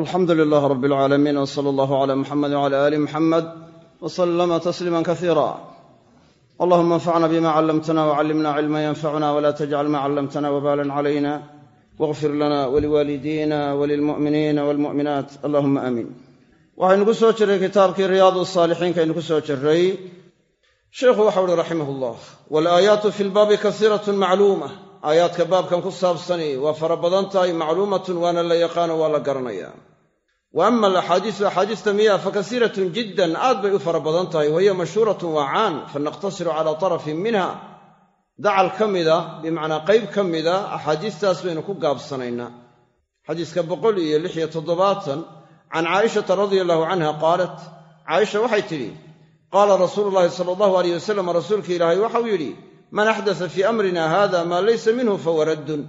alxamdu lilaah rab alcaalamiin w sala allahu cala muxamed wcala aali muxamed w salama tasliima kasiira allahuma anfacna bima callamtana wcallimna cilma yanfacuna wla tajcal ma callamtana wbalan calayna wاغfir lana waliwaalidina walilmu'miniina walmu'minaat allahuma aamiin waxaynu ku soo jirray kitaabkii riyaad saalixiinkaynu ku soo jirray sheikhu waxau uhi raximah llah walaayaatu fi lbaabi kasiirat macluuma aayaadka baabkan ku saabsani waa fara badan tahay macluumatun waana la yaqaano waa la garanaya wa ama alaxaadiisu axaadiista miyaa fakasiiratun jiddan aad bay u fara badan tahay. Wahiya mashhuuratun waa caan fanaqtasiru calaa tarafin minha. Dacal ka mida bimacnaa qayb ka mida axaadiistaas baynu ku gaabsanaynaa xadiiska boqol iyo lix iyo toddobaatan can caaishata radia allahu canha qaalat caaisha waxay tidhi qaala rasuulu llaahi sala allahu aleyh wasalam rasuulka ilaahay waxau yidhi man axdasa fii amrina haada maa laysa minhu fahuwa raddun.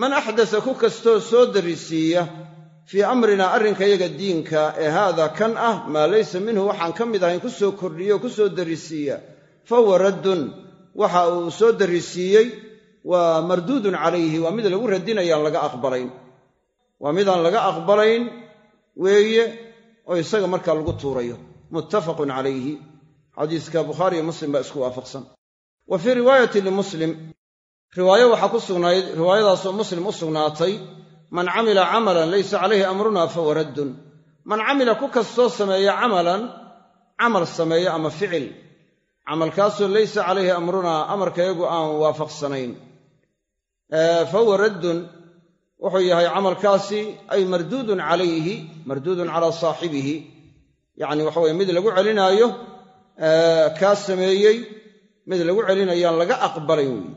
Man axdasa ku kastoo soo darrisiiya fii amrinaa arrinkayaga diinka ee haada kan ah maa laysa minhu waxaan ka mid ahayn ku soo kordhiyo o ku soo darrisiiya fahuwa raddun. Waxa uu soo darrisiiyey waa marduudun calayhi waa mid lagu radinayaan laga aqbalayn. Waa midaan laga aqbalayn weeye oo isaga markaa lagu tuurayo. Muttafaqun calayhi. Xadiiska bukhaariiyo muslim baa isku waafaqsan wa fii riwaayati limuslim riwaayo waxaa ku sugnayd riwaayadaasoo muslim u sugnaatay man camila camalan laysa calayhi amruna fahuwa raddun. Man camila ku kastoo sameeya camalan camal sameeya ama ficil. Camalkaasoo laysa calayhi amrunaa amarkayagu aan waafaqsanayn. Fahuwa raddun wuxuu yahay camalkaasi ay marduudun calayhi marduudun calaa saaxibihi. Yacni waxa weye mid lagu celinaayo kaa sameeyey mid lagu celinayaan laga aqbalayn weyi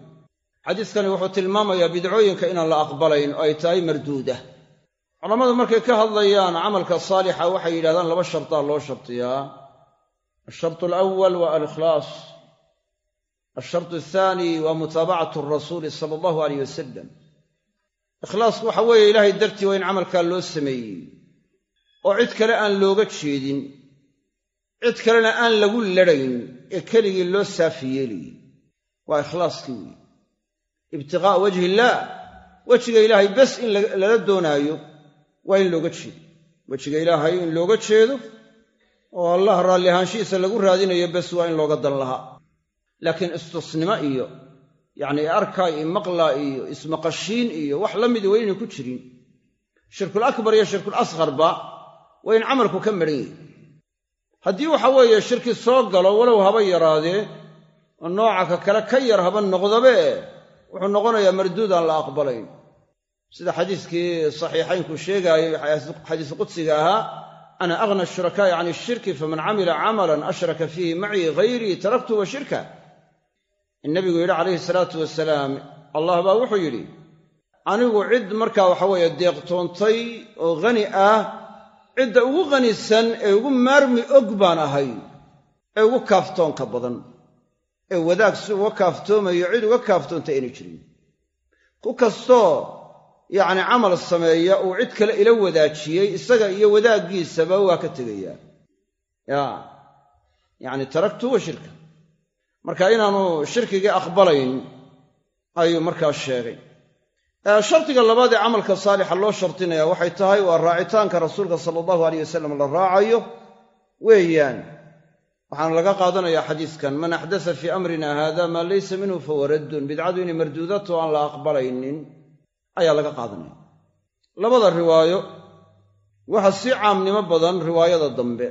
xadiiskani wuxuu tilmaamayaa bidcooyinka inaan la aqbalayn oo ay tahay marduuda. Culammadu markay ka hadlayaan camalka saalixa waxay yidhahdaan laba shartaa loo shartiyaa. Alshartu alawal waa alikhlaas. Alshartu athaani waa mutaabacatu rasuuli sala allahu aleyh wasalam ikhlaasku waxa weeye ilaahay dartii waa in camalkaa loo sameeyey. Oo cid kale aan looga jeedin cid kalena aan lagu ladhayn ee keligii loo saafi yeelayey waa ikhlaaskii weyi ibtiqaa'a wajhi illaah wejiga ilaahay bes in lala doonaayo waa in looga jeedo. Wejiga ilaahay in looga jeedo oo allah raalli ahaanshihiisa lagu raadinayo bes waa in looga dan lahaa. Laakiin istusnimo iyo yacni arkaa iyo maqlaa iyo ismaqashiin iyo wax la midi waa inay ku jirin. Shirkul akbar iyo shirkul asqarba waa in camalku ka madhan yahi haddii waxa weeye shirki soo galo walow haba yaraadee oo nooca ka kale ka yar haba noqdabe wuxuu noqonayaa marduud aan la aqbalayn. Sida xadiiskii saxiixaynku sheegaayay xadiis qudsiga ahaa ana aghna ashurakaa'i can ishirki faman camila camalan ashraka fiihi macii hayrii taraktu wa shirka. In yidhi calayhi salaatu wasalaam allah baa wuxuu yidhi anigu cid markaa waxa weeye deeqtoontay oo khani ah cidda ugu khanisan ee ugu maarmi og baan ahay ee ugu kaaftoonka badan ee wadaag si uga kaaftoomayo cid uga kaaftoonta aynay jirin. Ku kastoo yacni camal sameeya uu cid kale ila wadaajiyey isaga iyo wadaaggiisaba waa ka tegayaa. Ya yacni taraktu wa shirka. Marka inaanu shirkigii aqbalayn ayuu markaa sheegay shardiga labaad ee camalka saalixa loo shardinaya waxay tahay waa raacitaanka rasuulka sala allahu aleyh wasalam la raacayo. Weeyaan waxaana laga qaadanayaa xadiiskan man axdasa fii amrina haada maa laysa minhu fahuwa raddun. Bidcadu inay marduudato aan la aqbalaynin ayaa laga qaadanaya. Labada riwaayo waxa sii caamnimo badan riwaayada dambe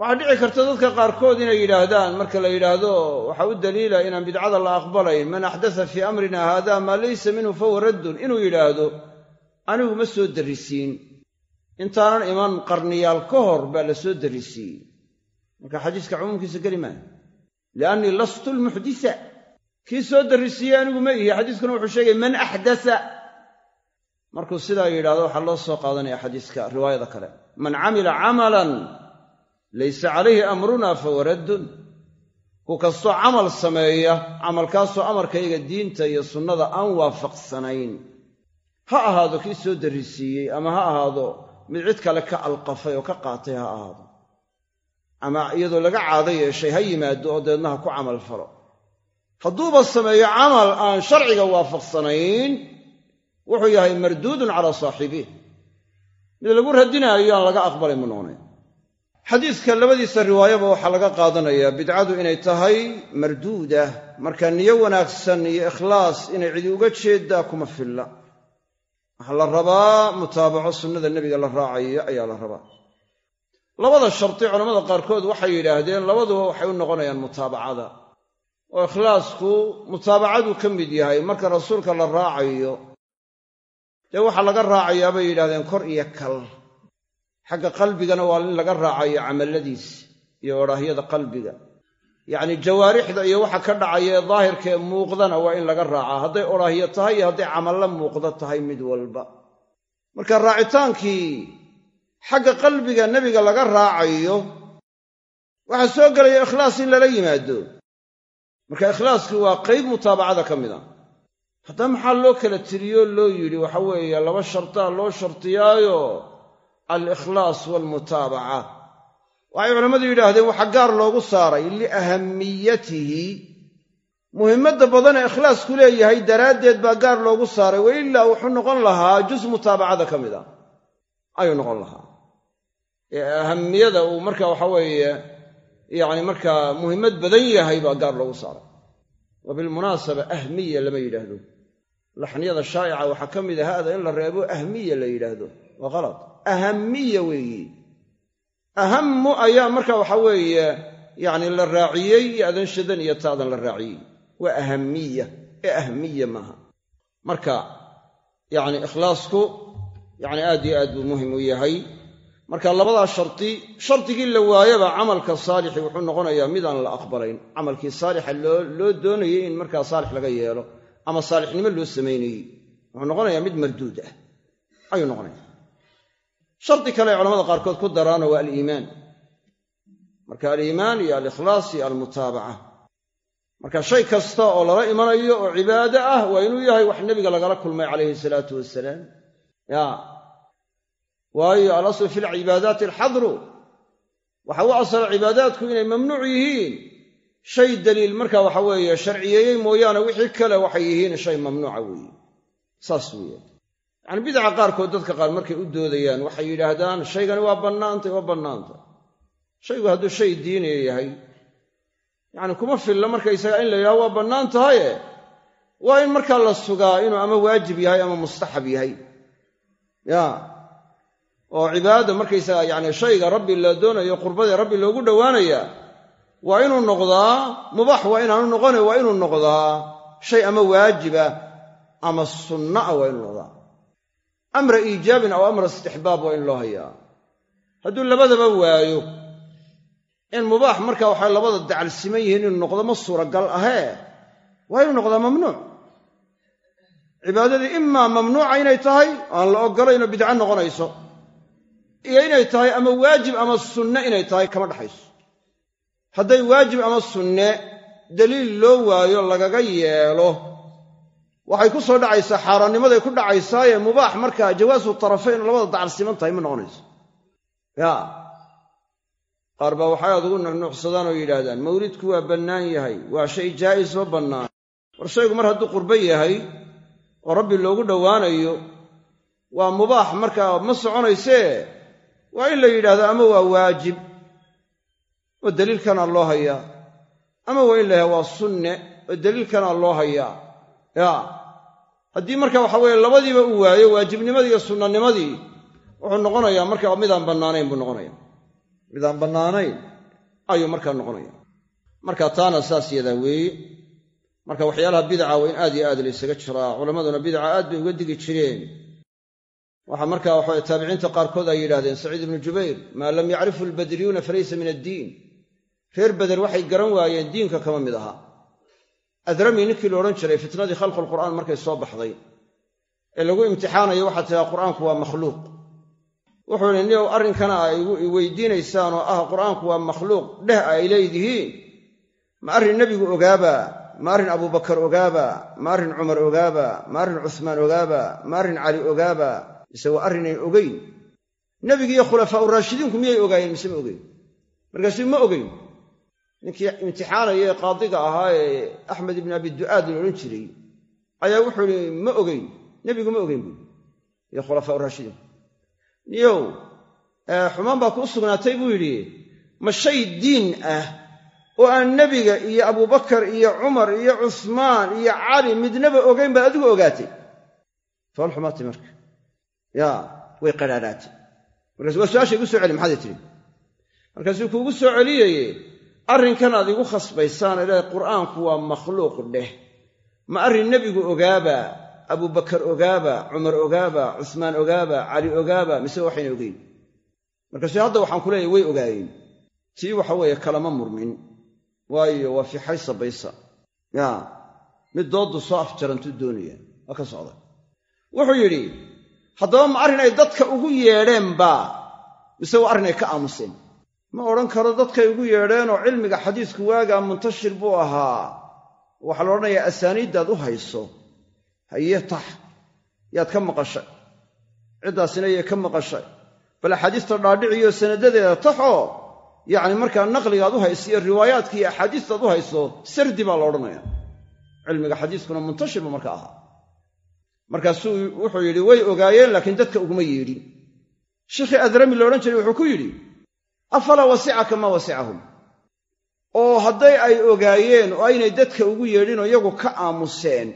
waxaa dhici karta dadka qaarkood inay yidhaahdaan marka la yidhaahdo waxaa u daliila inaan bidcada la aqbalayn man axdasa fii amrina haada maa laysa minhu fahuwa raddun. Inuu yidhaahdo anigu ma soo darrisiin. Intaanan iman qarniyaal ka hor baa la soo darrisiiyey marka xadiiska cumuumkiisa geli maayo liannii lastu lmuxdisa. Kii soo darrisiiyey anigu ma ihi. Xadiiskuna wuxuu sheegay man axdasa markuu sidaa yidhahdo waxaa loo soo qaadanaya xadiiska riwaayada kale. Man camila camalan laysa calayhi amruna fahuwa raddun ku kastoo camal sameeya camalkaasoo amarkayga diinta iyo sunnada aan waafaqsanayn. Ha ahaado kii soo darrisiiyey ama ha ahaado mid cid kale ka alqafay oo ka qaatay ha ahaado. Ama iyadoo laga caado yeeshay ha yimaado oo deedna ku camal falo. Hadduuba sameeyo camal aan sharciga waafaqsanayn wuxuu yahay marduudun calaa saaxibih mid lagu radinaayo aan laga aqbalay mu noqonaya xadiidka labadiisa riwaayaba waxaa laga qaadanayaa bidcadu inay tahay marduuda marka niyo wanaagsan iyo ikhlaas inay cidi uga jeeddaa kuma filla. Waxaa la rabaa mutaabaco sunnada nebiga la raacayo ayaa la rabaa. Labada sharti culammada qaarkood waxay yidhaahdeen labaduba waxay u noqonayaan mutaabacada. Oo ikhlaasku mutaabacaduu ka mid yahay marka rasuulka la raacayo dee waxaa laga raacayaa bay yidhahdeen kor iyo kal xagga qalbigana waa in laga raacayo camalladiis iyo odhaahyada qalbiga. Yacni jawaarixda iyo waxa ka dhacaya ee daahirka ee muuqdana waa in laga raacaa. Hadday odhaahyo tahay iyo hadday camallo muuqdo tahay mid walba. Marka raacitaankii xagga qalbiga nebiga laga raacayo waxaa soo gelaya ikhlaas in lala yimaado. Marka ikhlaaskii waa qayb mutaabacada ka mid a. Haddaba maxaa loo kala tiriyoo loo yidhi? Waxa weeye laba shartaa loo shartiyaayo alikhlaas waalmutaabaca waxay culammadu yidhaahdeen waxaa gaar loogu saaray liahamiyatihi. Muhimmadda badan ee ikhlaasku leeyahay daraaddeed baa gaar loogu saaray wailaa wuxuu noqon lahaa jus mutaabacada ka mid a ayuu noqon lahaa. Ee ahamiyada uu marka waxa weeye yacni markaa muhimmad badan yahay baa gaar loogu saaray. Wa bilmunaasaba ahmiya lama yidhaahdo. Laxniyada shaa'ica waxaa ka mid a haada in la reebo ahmiya la yidhaahdo. Waa qalad ahamiya weeyi. Ahammu ayaa marka waxa weeye yacni la raaciyey iyo adanshadan iyo taadan la raaciyey. Waa ahamiya ee ahmiya maaha marka yacni ikhlaasku yacni aad iyo aad buu muhiim u yahay. Marka labadaa shardi shardigii la waayaba camalka saalixi wuxuu noqonayaa midaan la aqbalayn. Camalkii saalixa loo doonayey in markaa saalix laga yeelo ama saalixnimo loo samaynayey wuxuu noqonayaa mid marduud ah. Ayuu noqonaya shardi kale ay culamada qaarkood ku daraano waa aliimaan. Marka aliimaan iyo alikhlaas iyo almutaabaca. Marka shay kasta oo lala imanayo oo cibaado ah waa inuu yahay wax nebiga lagala kulmay calayhi salaatu wasalaam ya. Waayo alaslu fi lcibaadaati alxadru. Waxa u asala cibaadaadku inay mamnuuc yihiin. Shay daliil marka waxa weeye sharciyeeyey mooyaane wixii kale waxay yihiin shay mamnuuca weeye. Saas weeye yacani bidaca qaarkood dadka qaar markay u doodayaan waxay yidhaahdaan shaygani waa bannaantay waa bannaantay shaygu hadduu shay diiniya yahay yacni kuma filla markaysaga in la yidhahdo waa bannaan tahaye? Waa in markaa la sugaa inuu ama waajib yahay ama mustaxab yahay. Ya. Oo cibaadada markaysaga yacni shayga rabbi la doonayo qurbadee rabbi loogu dhowaanaya waa inuu noqdaa mubaax waa inaanu noqone waa inuu noqdaa shay ama waajiba ama sunna ah waa inuu noqdaa amra iijaabin aw amra istixbaab waa in loo hayaa. Hadduu labadaba waayo in mubaax marka waxay labada dacal siman yihiin inuu noqdo ma suuragal ahee? Waa inuu noqdaa mamnuuc. Cibaadadii imaa mamnuuca inay tahay aan la ogolaynoo bidco noqonayso. Iyo inay tahay ama waajib ama sunne inay tahay kama dhaxayso. Hadday waajib ama sunne daliil loo waayo lagaga yeelo waxay ku soo dhacaysaa xaaraannimaday ku dhacaysaaye mubaax. Markaa jawaasu tarafayn labada dacal siman tahay ma noqonayso. Ya. Qaar baa waxay aad ugu nuxnuuxsadaan oo yidhaahdaan mawlidku waa bannaan yahay waa shay jaa'isoo bannaan. War shaygu mar hadduu qurbo yahay oo rabbi loogu dhowaanayo waa mubaax. Markaa ma soconaysee waa in la yidhahdo ama waa waajib oo daliilkanaa loo hayaa. Ama waa in la yidhahdo waa sunne oo daliilkanaa loo hayaa. Ya haddii marka waxa weeye labadiiba uu waayo waajibnimadii iyo sunnanimadii wuxuu noqonayaa marka midaan bannaanayn buu noqonaya midaan bannaanayn ayuu markaa noqonaya marka taana saas yadaa weeye. Marka waxyaalaha bidaca waa in aad iyo aad la ysaga jiraa. Culammaduna bidaca aad bay uga digi jireen. Waxaa markaa waxa taabiciinta qaarkood ay yidhahdeen saciid ibnu jubayr maa lam yacrifu albadriyuuna falaysa min addiin. Reer beder waxay garan waayeen diinka kama mid aha adrami ninkii la odhan jiray fitnadii khalqulqur'aan markay soo baxday ee lagu imtixaanayo waxaa tiraa qur'aanku waa makhluuq. Wuxuu idhi niyow arrinkana ay weydiinaysaan oo ah qur'aanku waa makhluuq. Dheh ay leedihiin. Ma arrin nebigu ogaaba ma arrin abubakar ogaaba ma arrin cumar ogaaba ma arrin cuhmaan ogaaba ma arrin cali ogaaba mise waa arrinay ogeyn nebigiiyo khulafaau raashidiinku miyay ogaayeen? Mise ma ogeyn markaasuu ma ogeyn ninkii imtixaanaya ee qaadiga ahaa ee axmed ibn abi du'aad la odhan jiray ayaa wuxuu ihi ma ogeyn nebigu ma ogeyn buui iyo khulafaau raashidiinku niyow xumaan baa kuu sugnaatay buu yidhi ma shay diin ah oo aan nebiga iyo abubakar iyo cumar iyo cusmaan iyo cali midnaba ogayn baad adigu ogaatay. Fool xumaatay marka. Yaa way qadhaadhaatay markaasu waa su'aasha igu soo celi maxaad tidhi? Markaasuu kuugu soo celiyeye arrinkan aad igu khasbaysaan ilaahay qur'aanku waa makhluuq dheh. Ma arrin nebigu ogaaba abubakar ogaaba cumar ogaaba cusmaan ogaaba cali ogaaba mise waxayna ogeyn? Markaasuu hadda waxaan ku leeyahy way ogaayeen. Tii waxa weeye kalama murmin. Waayo waa fii xaysa baysa yaa mid dooddu soo afjarantuu doonaya waa ka socda. Wuxuu yidhi haddaba ma arrin ay dadka ugu yeedheenba mise waa arrin ay ka aamuseen ma odhan karo dadkay ugu yeedheenoo cilmiga xadiisku waagaa muntashir buu ahaa. Waxaa la odhanayaa asaaniiddaad u hayso. Haye tax. Yaad ka maqashay. Ciddaasina yay ka maqashay. Bal axaadiista dhaadhiciyo sanadadeeda taxoo yacni markaa naqligaad u hayso iyo riwaayaadka axaadiistaad u hayso sardi baa la odhanaya cilmiga xadiiskuna muntashir buu marka ahaa. Markaasuu wuxuu yidhi way ogaayeen laakiin dadka uguma yeedhin. Sheikhii adrami la odhan jiray wuxuu ku yidhi afalaa wasicaka maa wasicahum oo hadday ay ogaayeen oo aynay dadka ugu yeedhinoo iyagu ka aamuseen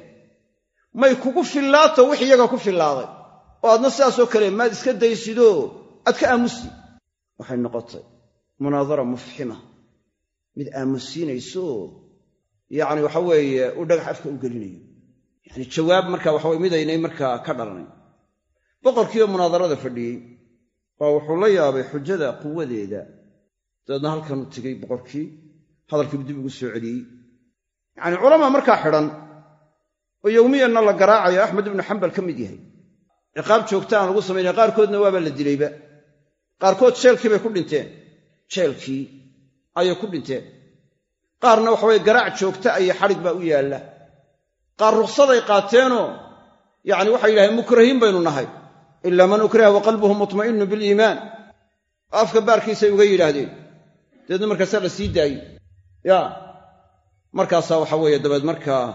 may kugu fillaato wix iyaga ku fillaaday. Oo aadna sidaasoo kale maad iska daysidoo aad ka aamusti waxay noqotay munaadara mufxima mid aamusiinayso yacni waxa weeye uu dhagax afka u gelinayo. Yacni jawaab marka waxa weye midaynay markaa ka dhalanayn boqorkiioo munaadarada fadhiyey baa wuxuu la yaabay xujada quwadeeda. Dabeedna halkanuu tegey boqorkii. Hadalkiibu dib ugu soo celiyey. Yacni culamaa markaa xidhan oo yowmiyanna la garaacayo axmed ibnu xambal ka mid yahay. Ciqaab joogta aan lagu samaynay qaarkoodna waaba la dilayba. Qaarkood jeelkii bay ku dhinteen. Jeelkii ayay ku dhinteen. Qaarna waxaweye garaac joogta iyo xadhig baa u yaalla. Qaar rukhsaday qaateenoo yacni waxay yidhahdeen mukrahiin baynu nahay ilaa man ukriha wa qalbuhu mutma'innu biliimaan afka baarkiisay uga yidhaahdeen dabeedna markaasaa la sii daayey ya markaasaa waxa weeye dabeed markaa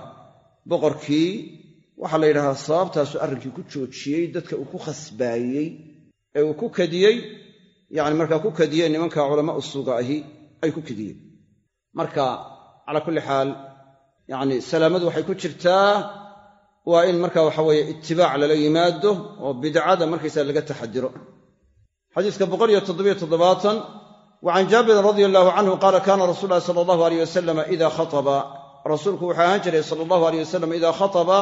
boqorkii waxaa la yidhahdaa sababtaasuu arrinkii ku joojiyey dadka uu ku khasbaayey ee uu ku kadiyey yacni markaa ku kadiyeen nimanka culamaa usuga ahi ay ku kadiyeen marka calaa kulli xaal yacni salaamadu waxay ku jirtaa waa in marka waxa weeye itibaac lala yimaado oo bidcada markaysaa laga taxadiro. Xadiiska wa can jaabirin radia allahu canhu qaala kaana rasuul ulahi sala allahu aleyh wasalam ida khataba. Rasuulku wuxuu ahaan jiray sala allahu aleyh wasalam idaa khataba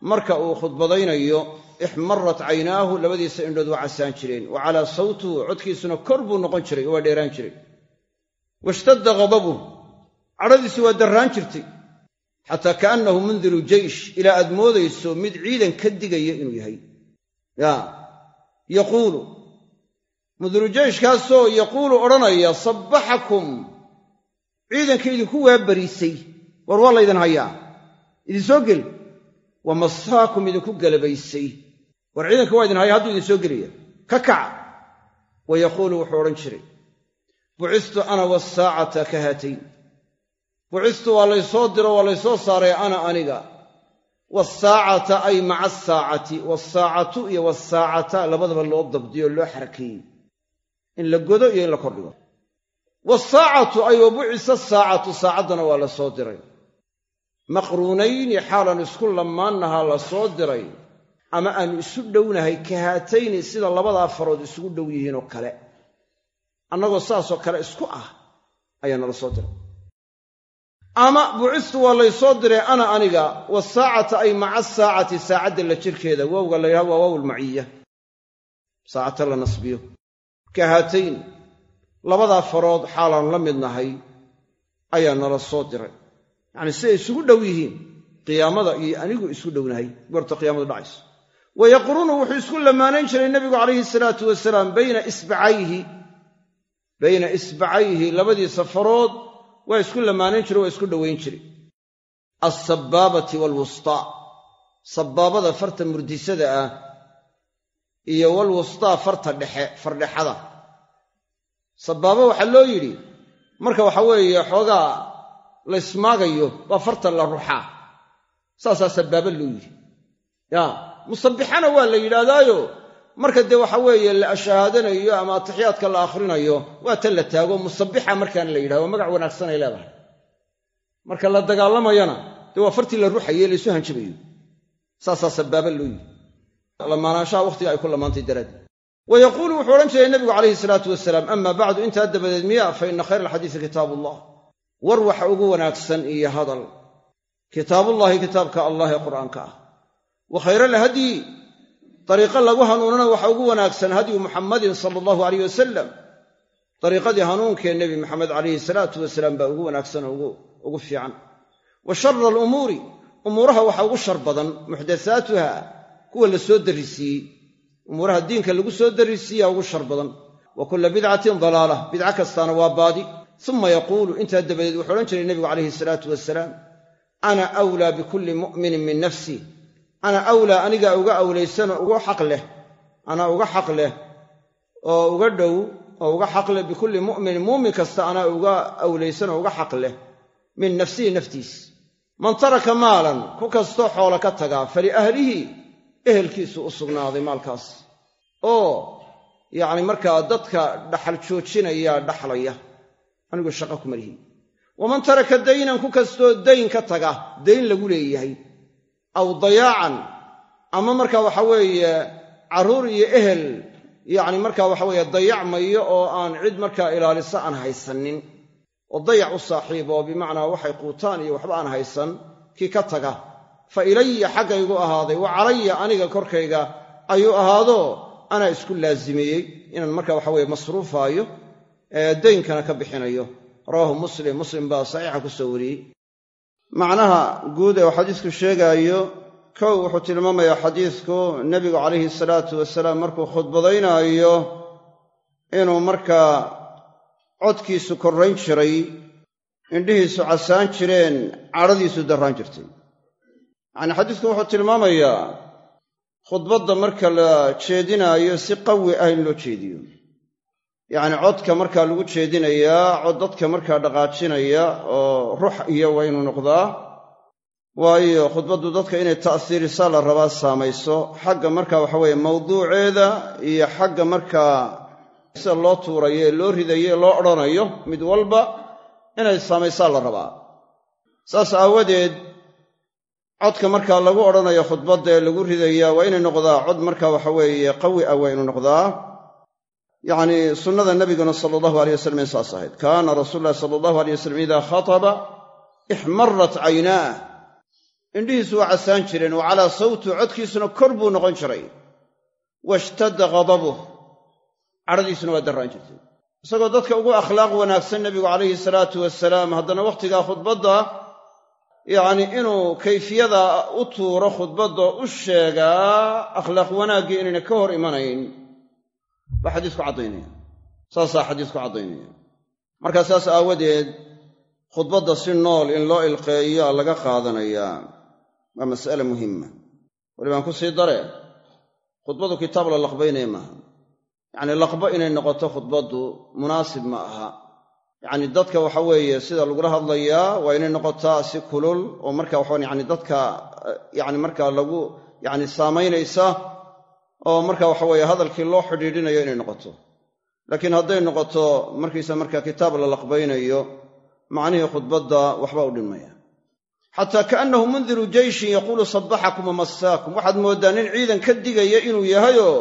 marka uu khudbadaynayo ixmarat caynaahu labadiisa indhood waa casaan jireen. Wa calaa sawtuhu codkiisuna kor buu noqon jiray oo waa dheeraan jiray. Washtadda ghadabuh cadhadiisu waa darraan jirtay xataa kaannahu mundiru jeysh ilaa aad moodayso mid ciidan ka digaya inuu yahay. Ya yaquulu. Mundiru jeyshkaasoo yaquulu odhanaya sabbaxakum. Ciidanka idinku waabariisay war waa laydin hayaa. Idinsoo geli wa masaakum idinku galabaysay. War ciidanka waa idin haya hadduu idin soo gelaya. Ka kaca wa yaquulu wuxuu odhan jiray. Bucistu ana wasaacata ka haatayn bucistu waa laysoo diro waa laysoo saaray ana aniga. Wasaacata ay maca asaacati wasaacatu iyo wasaacata labadaba loo dabdiyo loo xarakeeyey in la godo iyo in la kordhigo. Wasaacatu ay wa bucisa saacatu saacaddana waa la soo diray. Maqruunayni xaalan isku lamaannahaa la soo diray. Ama aanu isu dhownahay kahaatayni sida labadaa farood isugu dhow yihiinoo kale. Annagoo saasoo kale isku ah ayaa nala soo diray ama bucistu waa laysoo diray ana aniga wasaacata ay maca saacati saacadda la jirkeeda wowga la yidhaha waa waaw lmaciya saacata la nasbiyo. Kahaatayn labadaa farood xaalaan la mid nahay ayaa nala soo diray. Yacni siday isugu dhow yihiin qiyaamada iyo anigu isku dhownahay goorta qiyaamadu dhacayso. Wa yaquruunu wuxuu isku lamaanayn jiray nebigu calayhi salaatu wasalaam bayna isbacayhi bayna isbacayhi labadiisa farood waa isku lamaanayn jire waa isku dhowayn jire alsabbaabati waalwustaa sabbaabada farta murdisada ah iyo walwustaa farta dhexe fardhexada. Sabbaabo waxaa loo yidhi marka waxa weeye xoogaa la ysmaagayo baa farta la ruxaa. Saasaa sabbaaba loo yidhi. Ya musabbixana waa la yidhaahdaayo marka dee waxa weeye la shahaadanayo ama atixiyaadka la akhrinayo waa tan la taago musabixa markaan la yidhahdo magac wanaagsan ay leedahay. Marka la dagaalamayana dee waa fartii la ruxaye laysu hanjabayo. Saasaa sabaaba loo yidhi. Lamaanaanshaha wakhtiga ay ku lamaantay daraaddeed. Wa yaquulu wuxuu odhan jiray nebigu calayhi salaatu wasalaam ama bacdu intaa dabadeed miya fa ina khayra alxadiisi kitaabullah. War waxa ugu wanaagsan iyo hadal. Kitaabullaahi kitaabka allah ee qur'aanka ah. Wa dariiqo lagu hanuunana waxa ugu wanaagsan hadyu muxammadin sala allahu alayh wasalam dariiqadii hanuunkee nebi maxamed calayhi salaatu wasalaam baa ugu wanaagsan oo ugu fiican. Wa shara alumuuri umuuraha waxa ugu shar badan muxdathaatuha kuwa la soo darrisiiyey umuuraha diinka lagu soo darrisiiyaa ugu shar badan. Wa kulla bidcatin dalaalah bidco kastaana waa baadi. Uma yaquulu intaa dabadeed wuxuu odhan jiray nebigu calayhi salaatu wasalaam ana awlaa bikulli mu'minin min nafsi ana awlaa anigaa uga awlaysanoo uga xaq leh. Anaa uga xaq leh. Oo uga dhow oo uga xaq leh bikulli mu'minin muumin kasta anaa uga awlaysanoo uga xaq leh. Min nafsihi naftiis. Man taraka maalan ku kastoo xoolo ka tagaa faliahlihi ehelkiisu u sugnaaday maalkaas. Oo yacni markaa dadka dhaxal joojinaya dhaxlaya anigu shaqo kuma lihi waman taraka daynan ku kastoo dayn ka taga dayn lagu leeyahay aw dayaacan. Ama marka waxa weeye carruur iyo ehel yacni marka waxa weeye dayacmayo oo aan cid markaa ilaalisa aan haysanin. Oo dayac u saaxiib oo bimacnaa waxay quutaan iyo waxba aan haysan kii ka taga. Fa ilaya xaggaygu ahaaday wa calaya aniga korkayga ayuu ahaado anaa isku laazimeeyey inaan marka waxa weye masruufaayo daynkana ka bixinayo. Rawaahu muslim muslim baa saxiixa ku soo wariyey macnaha guud ee uu xadiisku sheegaayo kow wuxuu tilmaamayaa xadiisku nebigu calayhi salaatu wasalaam markuu khudbadaynaayo inuu markaa codkiisu korrayn jiray indhihiisu casaan jireen cadhadiisu darraan jirtay. Yacnii xadiisku wuxuu tilmaamayaa khudbadda marka la jeedinaayo si qawi ah in loo jeediyo yacni codka markaa lagu jeedinayaa cod dadka markaa dhaqaajinaya oo rux iyo waa inuu noqdaa waayo khudbaddu dadka inay ta'siirisaa la rabaa saamayso. Xagga marka waxa weeye mawduuceeda iyo xagga markaa sida loo tuurayo ee loo ridayo ee loo odhanayo mid walba inay saamaysaa la rabaa. Saas aawadeed codka markaa lagu odhanayo khudbadda ee lagu ridayaa waa inay noqdaa cod marka waxa weeye qawi ah waa inuu noqdaa yacnii sunnada nabiguna sala allahu aleyh wasalam in saas ahayd. Kaana rasuulu llahi sala allahu aleyh wasalam idaa khataba ixmarat caynaah indhihiisu waa casaan jireen wa calaa sawtu codkiisuna kor buu noqon jiray. Washtadda ghadabuh cadhadiisuna waa darraan jirtay. Isagoo dadka ugu akhlaaq wanaagsan nebigu calayhi salaatu wasalaam haddana wakhtigaa khudbadda yacnii inuu kayfiyada u tuuro khudbadda u sheegaa akhlaaq wanaaggii inayna ka hor imanayn baa xadiisku caddaynaya. Saasaa xadiisku caddaynaya. Markaa saas aawadeed khudbadda si nool in loo ilqeeyo laga qaadanayaa waa mas'ale muhimma walibaan ku sii dare khudbadu kitaab la laqbaynaya maaha. Yacnii laqbo inay noqoto khudbaddu munaasib ma aha. Yacni dadka waxa weeye sida lagula hadlayaa waa inay noqotaa si kulul oo marka waxaan yani dadka yani markaa lagu yani saamaynaysa oo marka waxa weeye hadalkii loo xidhiidhinayo inay noqoto. Laakiin hadday noqoto markiisa marka kitaab la laqbaynayo macnihii khudbadda waxba u dhimaya xataa kaannahu mundiru jeyshin yaquulu sabbaxakum wamassaakum waxaad mooddaa nin ciidan ka digaya inuu yahayoo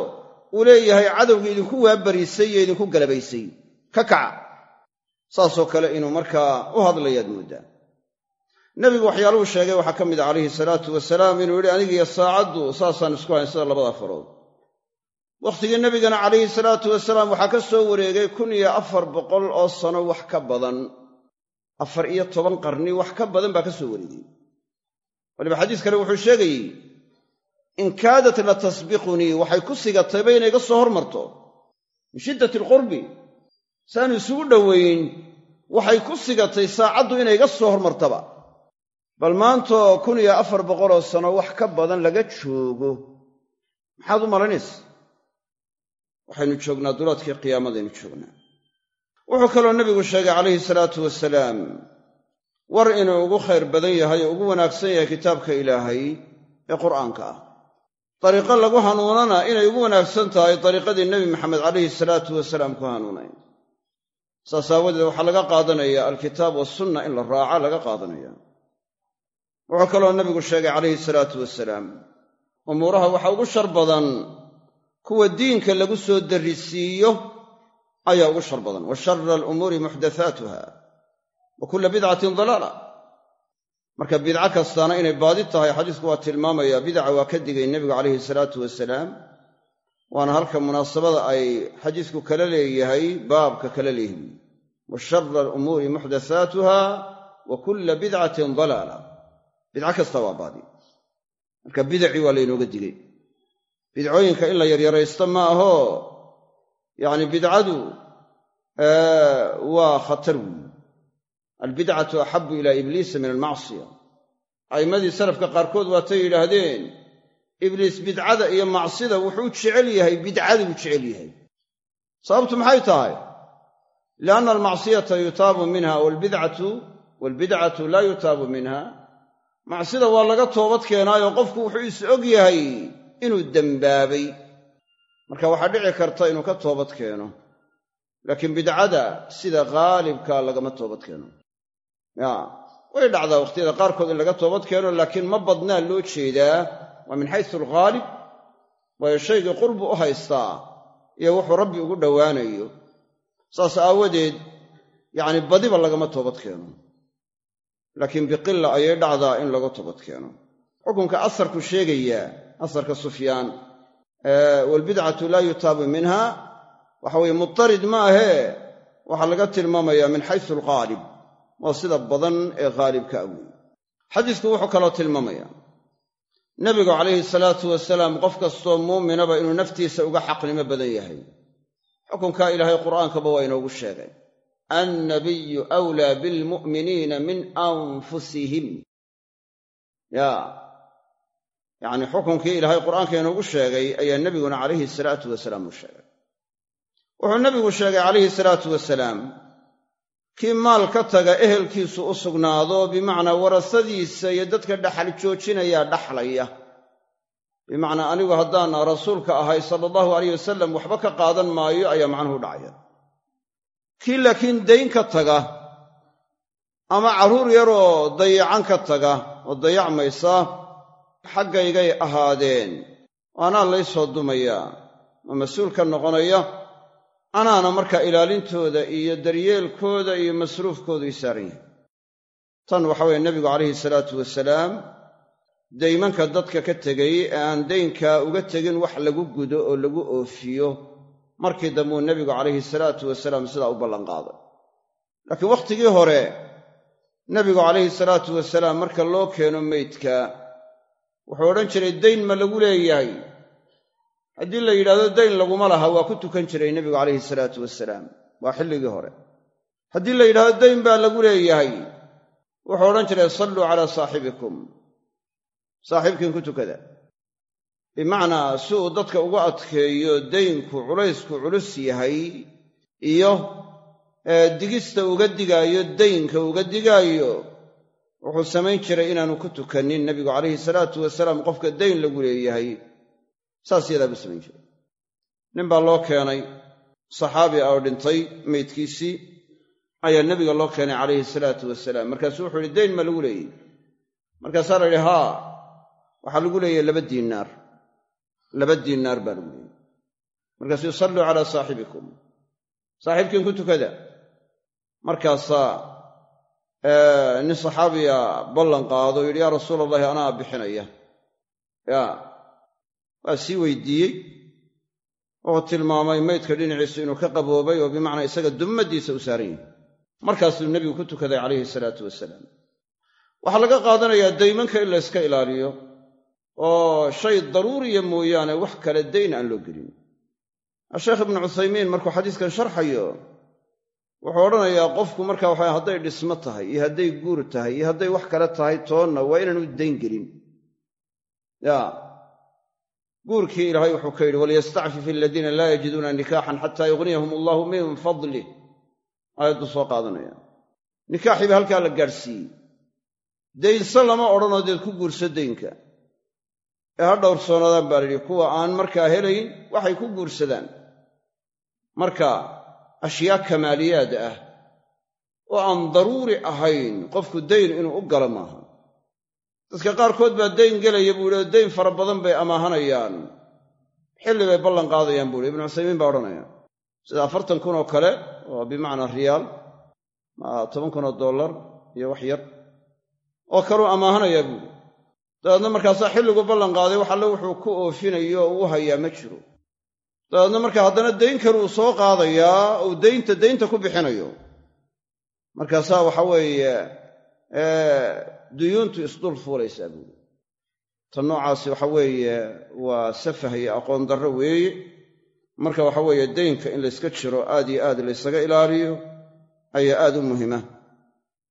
uu leeyahay cadowgii idinku waabariisay iyo idinku galabaysay. Ka kaca saasoo kale inuu markaa u hadlayaad mooddaa nebigu waxyaaluhu sheegay waxaa ka mid a calayhi salaatu wasalaam inuu yidhi anigiiyo saacaddu saasaan isku hayn sida labada farood wakhtigii nebigana calayhi salaatu wasalaam waxaa ka soo wareegay kun iyo afar boqol oo sano wax ka badan. Afar iyo toban qarni wax ka badan baa ka soo wareegay. Waliba xadiis kale wuxuu sheegayey in kaadat la tasbiqunii waxay ku sigatayba inay iga soo hormarto. Min shiddati alqurbi saanu isugu dhowayn waxay ku sigatay saacaddu inay iga soo hormartaba. Bal maantoo kun iyo afar boqoloo sano wax ka badan laga joogo. Maxaad u malaynaysa waxaynu joognaa dulaadkii qiyaamadaynu joognaa. Wuxuu kaloo nebigu sheegay calayhi salaatu wasalaam war inuu ugu khayr badan yahay oo ugu wanaagsan yahay kitaabka ilaahay ee qur'aanka ah. Dariiqo lagu hanuunana inay ugu wanaagsan tahay dariiqadii nebi maxamed calayhi salaatu wasalaam ku hanuunayn. Saas aawadeed waxaa laga qaadanaya alkitaab wasunna in la raaca laga qaadanaya. Wuxuu kaloo nebigu sheegay calayhi salaatu wasalaam umuuraha waxaa ugu shar badan kuwa diinka lagu soo darrisiiyo ayaa ugu shar badan. Wa shara alumuuri muxdathaatuha wa kulla bidcatin dalaala. Marka bidco kastaana inay baadi tahay xadiisku waa tilmaamaya bidaca waa ka digay nebigu calayhi salaatu wasalaam waana halka munaasabada ay xadiisku kala leeyahay baabka kala leeyihi wa shara alumuuri muxdathaatuha wa kulla bidcatin dalaala. Bidco kasta waa baadi marka bidacii waa laynooga digay bidcooyinka in la yaryaraysto ma aho yacni bidcadu waa khatar weyi albidcatu axabu ilaa ibliisa min almacsiya a'immadii salafka qaarkood waatay yidhaahdeen ibliis bidcada iyo macsida wuxuu jecel yahay bidcaduu jecel yahay. Sababtu maxay tahay? Lianna almacsiyata yutaabu minha waalbidcatu waalbidcatu laa yutaabu minha. Macsida waa laga toobad keenaayoo qofku wuxuu is og yahay inuu dembaabay. Marka waxaa dhici karta inuu ka toobad keeno. Laakiin bidcada sida khaalibka lagama toobad keeno. Ya way dhacdaa wakhtiyada qaarkood in laga toobad keeno laakiin ma badnaa loo jeedaa. Waa min xaysu alghaalib waayo shaygii qurbu u haystaa iyo wuxuu rabbi ugu dhowaanayo. Saas aawadeed yacni badiba lagama toobad keeno. Laakiin biqila ayay dhacdaa in laga toobad keeno. Xukunka asarku sheegayaa asarka sufyaan. Waalbidcatu laa yutaabu minha. Waxa weye mutarid ma ahee waxaa laga tilmaamayaa min xaysu alghaalib waa sida badan ee khaalibka a weeye. Xadiisku wuxuu kaloo tilmaamaya nebigu calayhi salaatu wasalaam qof kastoo muuminaba inuu naftiisa uga xaqnimo badan yahay. Xukunkaa ilaahay qur'aankaba waa inoogu sheegay. Annabiyu wlaa bilmu'miniina min anfusihim. Ya yacnii xukunkii ilaahay qur'aanka inoogu sheegay ayaa nebiguna calayhi salaatu wasalaam uu sheegay. Wuxuu nebigu sheegay calayhi salaatu wasalaam kii maal ka taga ehelkiisu u sugnaado bimacnaa warasadiisa iyo dadka dhaxal joojinayaa dhaxlaya. Bimacnaa anigu haddaan rasuulka ahay sala allahu alayh wasalam waxba ka qaadan maayo ayaa macnuhu dhacaya. Kii laakiin dayn ka taga ama carruur yaroo dayacan ka taga oo dayacmaysa xaggaygay ahaadeen. Anaa lay soo dumayaa oo mas'uul ka noqonaya anaana markaa ilaalintooda iyo daryeelkooda iyo masruufkoodu i saaran yahay. Tan waxa weeye nebigu calayhi salaatu wasalaam daymanka dadka ka tegay ee aan daynkaa uga tegin wax lagu gudo oo lagu oofiyo. Markii dambuu nebigu calayhi salaatu wasalaam sidaa u ballanqaaday. Laakiin wakhtigii hore nebigu calayhi salaatu wasalaam marka loo keeno meydka wuxuu odhan jiray dayn ma lagu leeyahay. Haddii la yidhahdo dayn laguma laha waa ku tukan jiray nebigu calayhi salaatu wasalaam waa xilligii hore. Haddii la yidhahdo dayn baa lagu leeyahay wuxuu odhan jiray salluu calaa saaxibikum. Saaxiibkiin ku tukada. Bimacnaa si uu dadka uga adkeeyo daynku culaysku culus yahay iyo digista uga digaayo daynka uga digaayo wuxuu samayn jiray inaanu ku tukanin nebigu calayhi salaatu wasalaam qofka dayn lagu leeyahay. Saas yadaa samayn jiray. Nin baa loo keenay saxaabi ah oo dhintay meydkiisii ayaa nebiga loo keenay calayhi salaatu wasalaam. Markaasuu wuxuu yihi dayn ma lagu leeyey markaasaa la yidhi haa waxaa lagu leeyahay laba diinaar. Laba diinaar baa lagu leeyey markaasuu salluu calaa saaxibikum. Saaxiibkiin ku tukada. Markaasaa nin saxaabiya ballan qaado o yidhi yaa rasuula allahi anaa bixinaya. Ya waa sii weydiiyey wuxuu tilmaamay maydka dhinaciisu inuu ka qaboobay oo bimacnaa isaga dummaddiisa u saaran yahay. Markaasuu nebigu ku tukaday calayhi salaatu wasalaam. Waxaa laga qaadanayaa daymanka in la yska ilaaliyo oo shay daruuriya mooyaane wax kale dayn aan loo gelin. Asheekh ibnu cuthaymiin markuu xadiiskan sharxayo wuxuu odhanayaa qofku marka waxa hadday dhismo tahay iyo hadday guur tahay iyo hadday wax kale tahay toonna waa inaanu dayn gelin. Ya. Guurkii ilaahay wuxuu ka yidhi walyastacfif aladiina laa yajiduuna nikaaxan xataa yughniyahum allahu min fadlih aayaddu soo qaadanaya. Nikaaxii ba halkaa la gaadhsiiyey. Daynse lama odhanoo deed ku guurso daynka ee ha dhowrsoonaadaan baa layidhi kuwa aan markaa helayn waxay ku guursadaan. Marka ashyaa kamaaliyaad ah oo aan daruuri ahayn qofku dayn inuu u galo maaha. Dadka qaarkood baa dayn gelaya buu ihi oo dayn fara badan bay amaahanayaan. Xilli bay ballan qaadayaan buu ihi ibnu cusaymiin baa odhanaya. Sida afartan kun oo kale oo bimacnaa riyaal toban kun oo dollar iyo wax yar oo kaluu ammaahanayaa buuri dabeedna markaasaa xilligu ballan qaaday wax alle wuxuu ku oofinayo oo uu hayaa ma jiro dabeedna markaa haddana dayn kale uu soo qaadayaa uu daynta daynta ku bixinayo. Markaasaa waxa weeye duyuuntu isdul fuulaysaa buuri ta noocaasi waxa weeye waa safah iyo aqoon darro weeye marka waxa weeye daynka in layska jiro aad iyo aad laysaga ilaaliyo ayaa aad u muhima.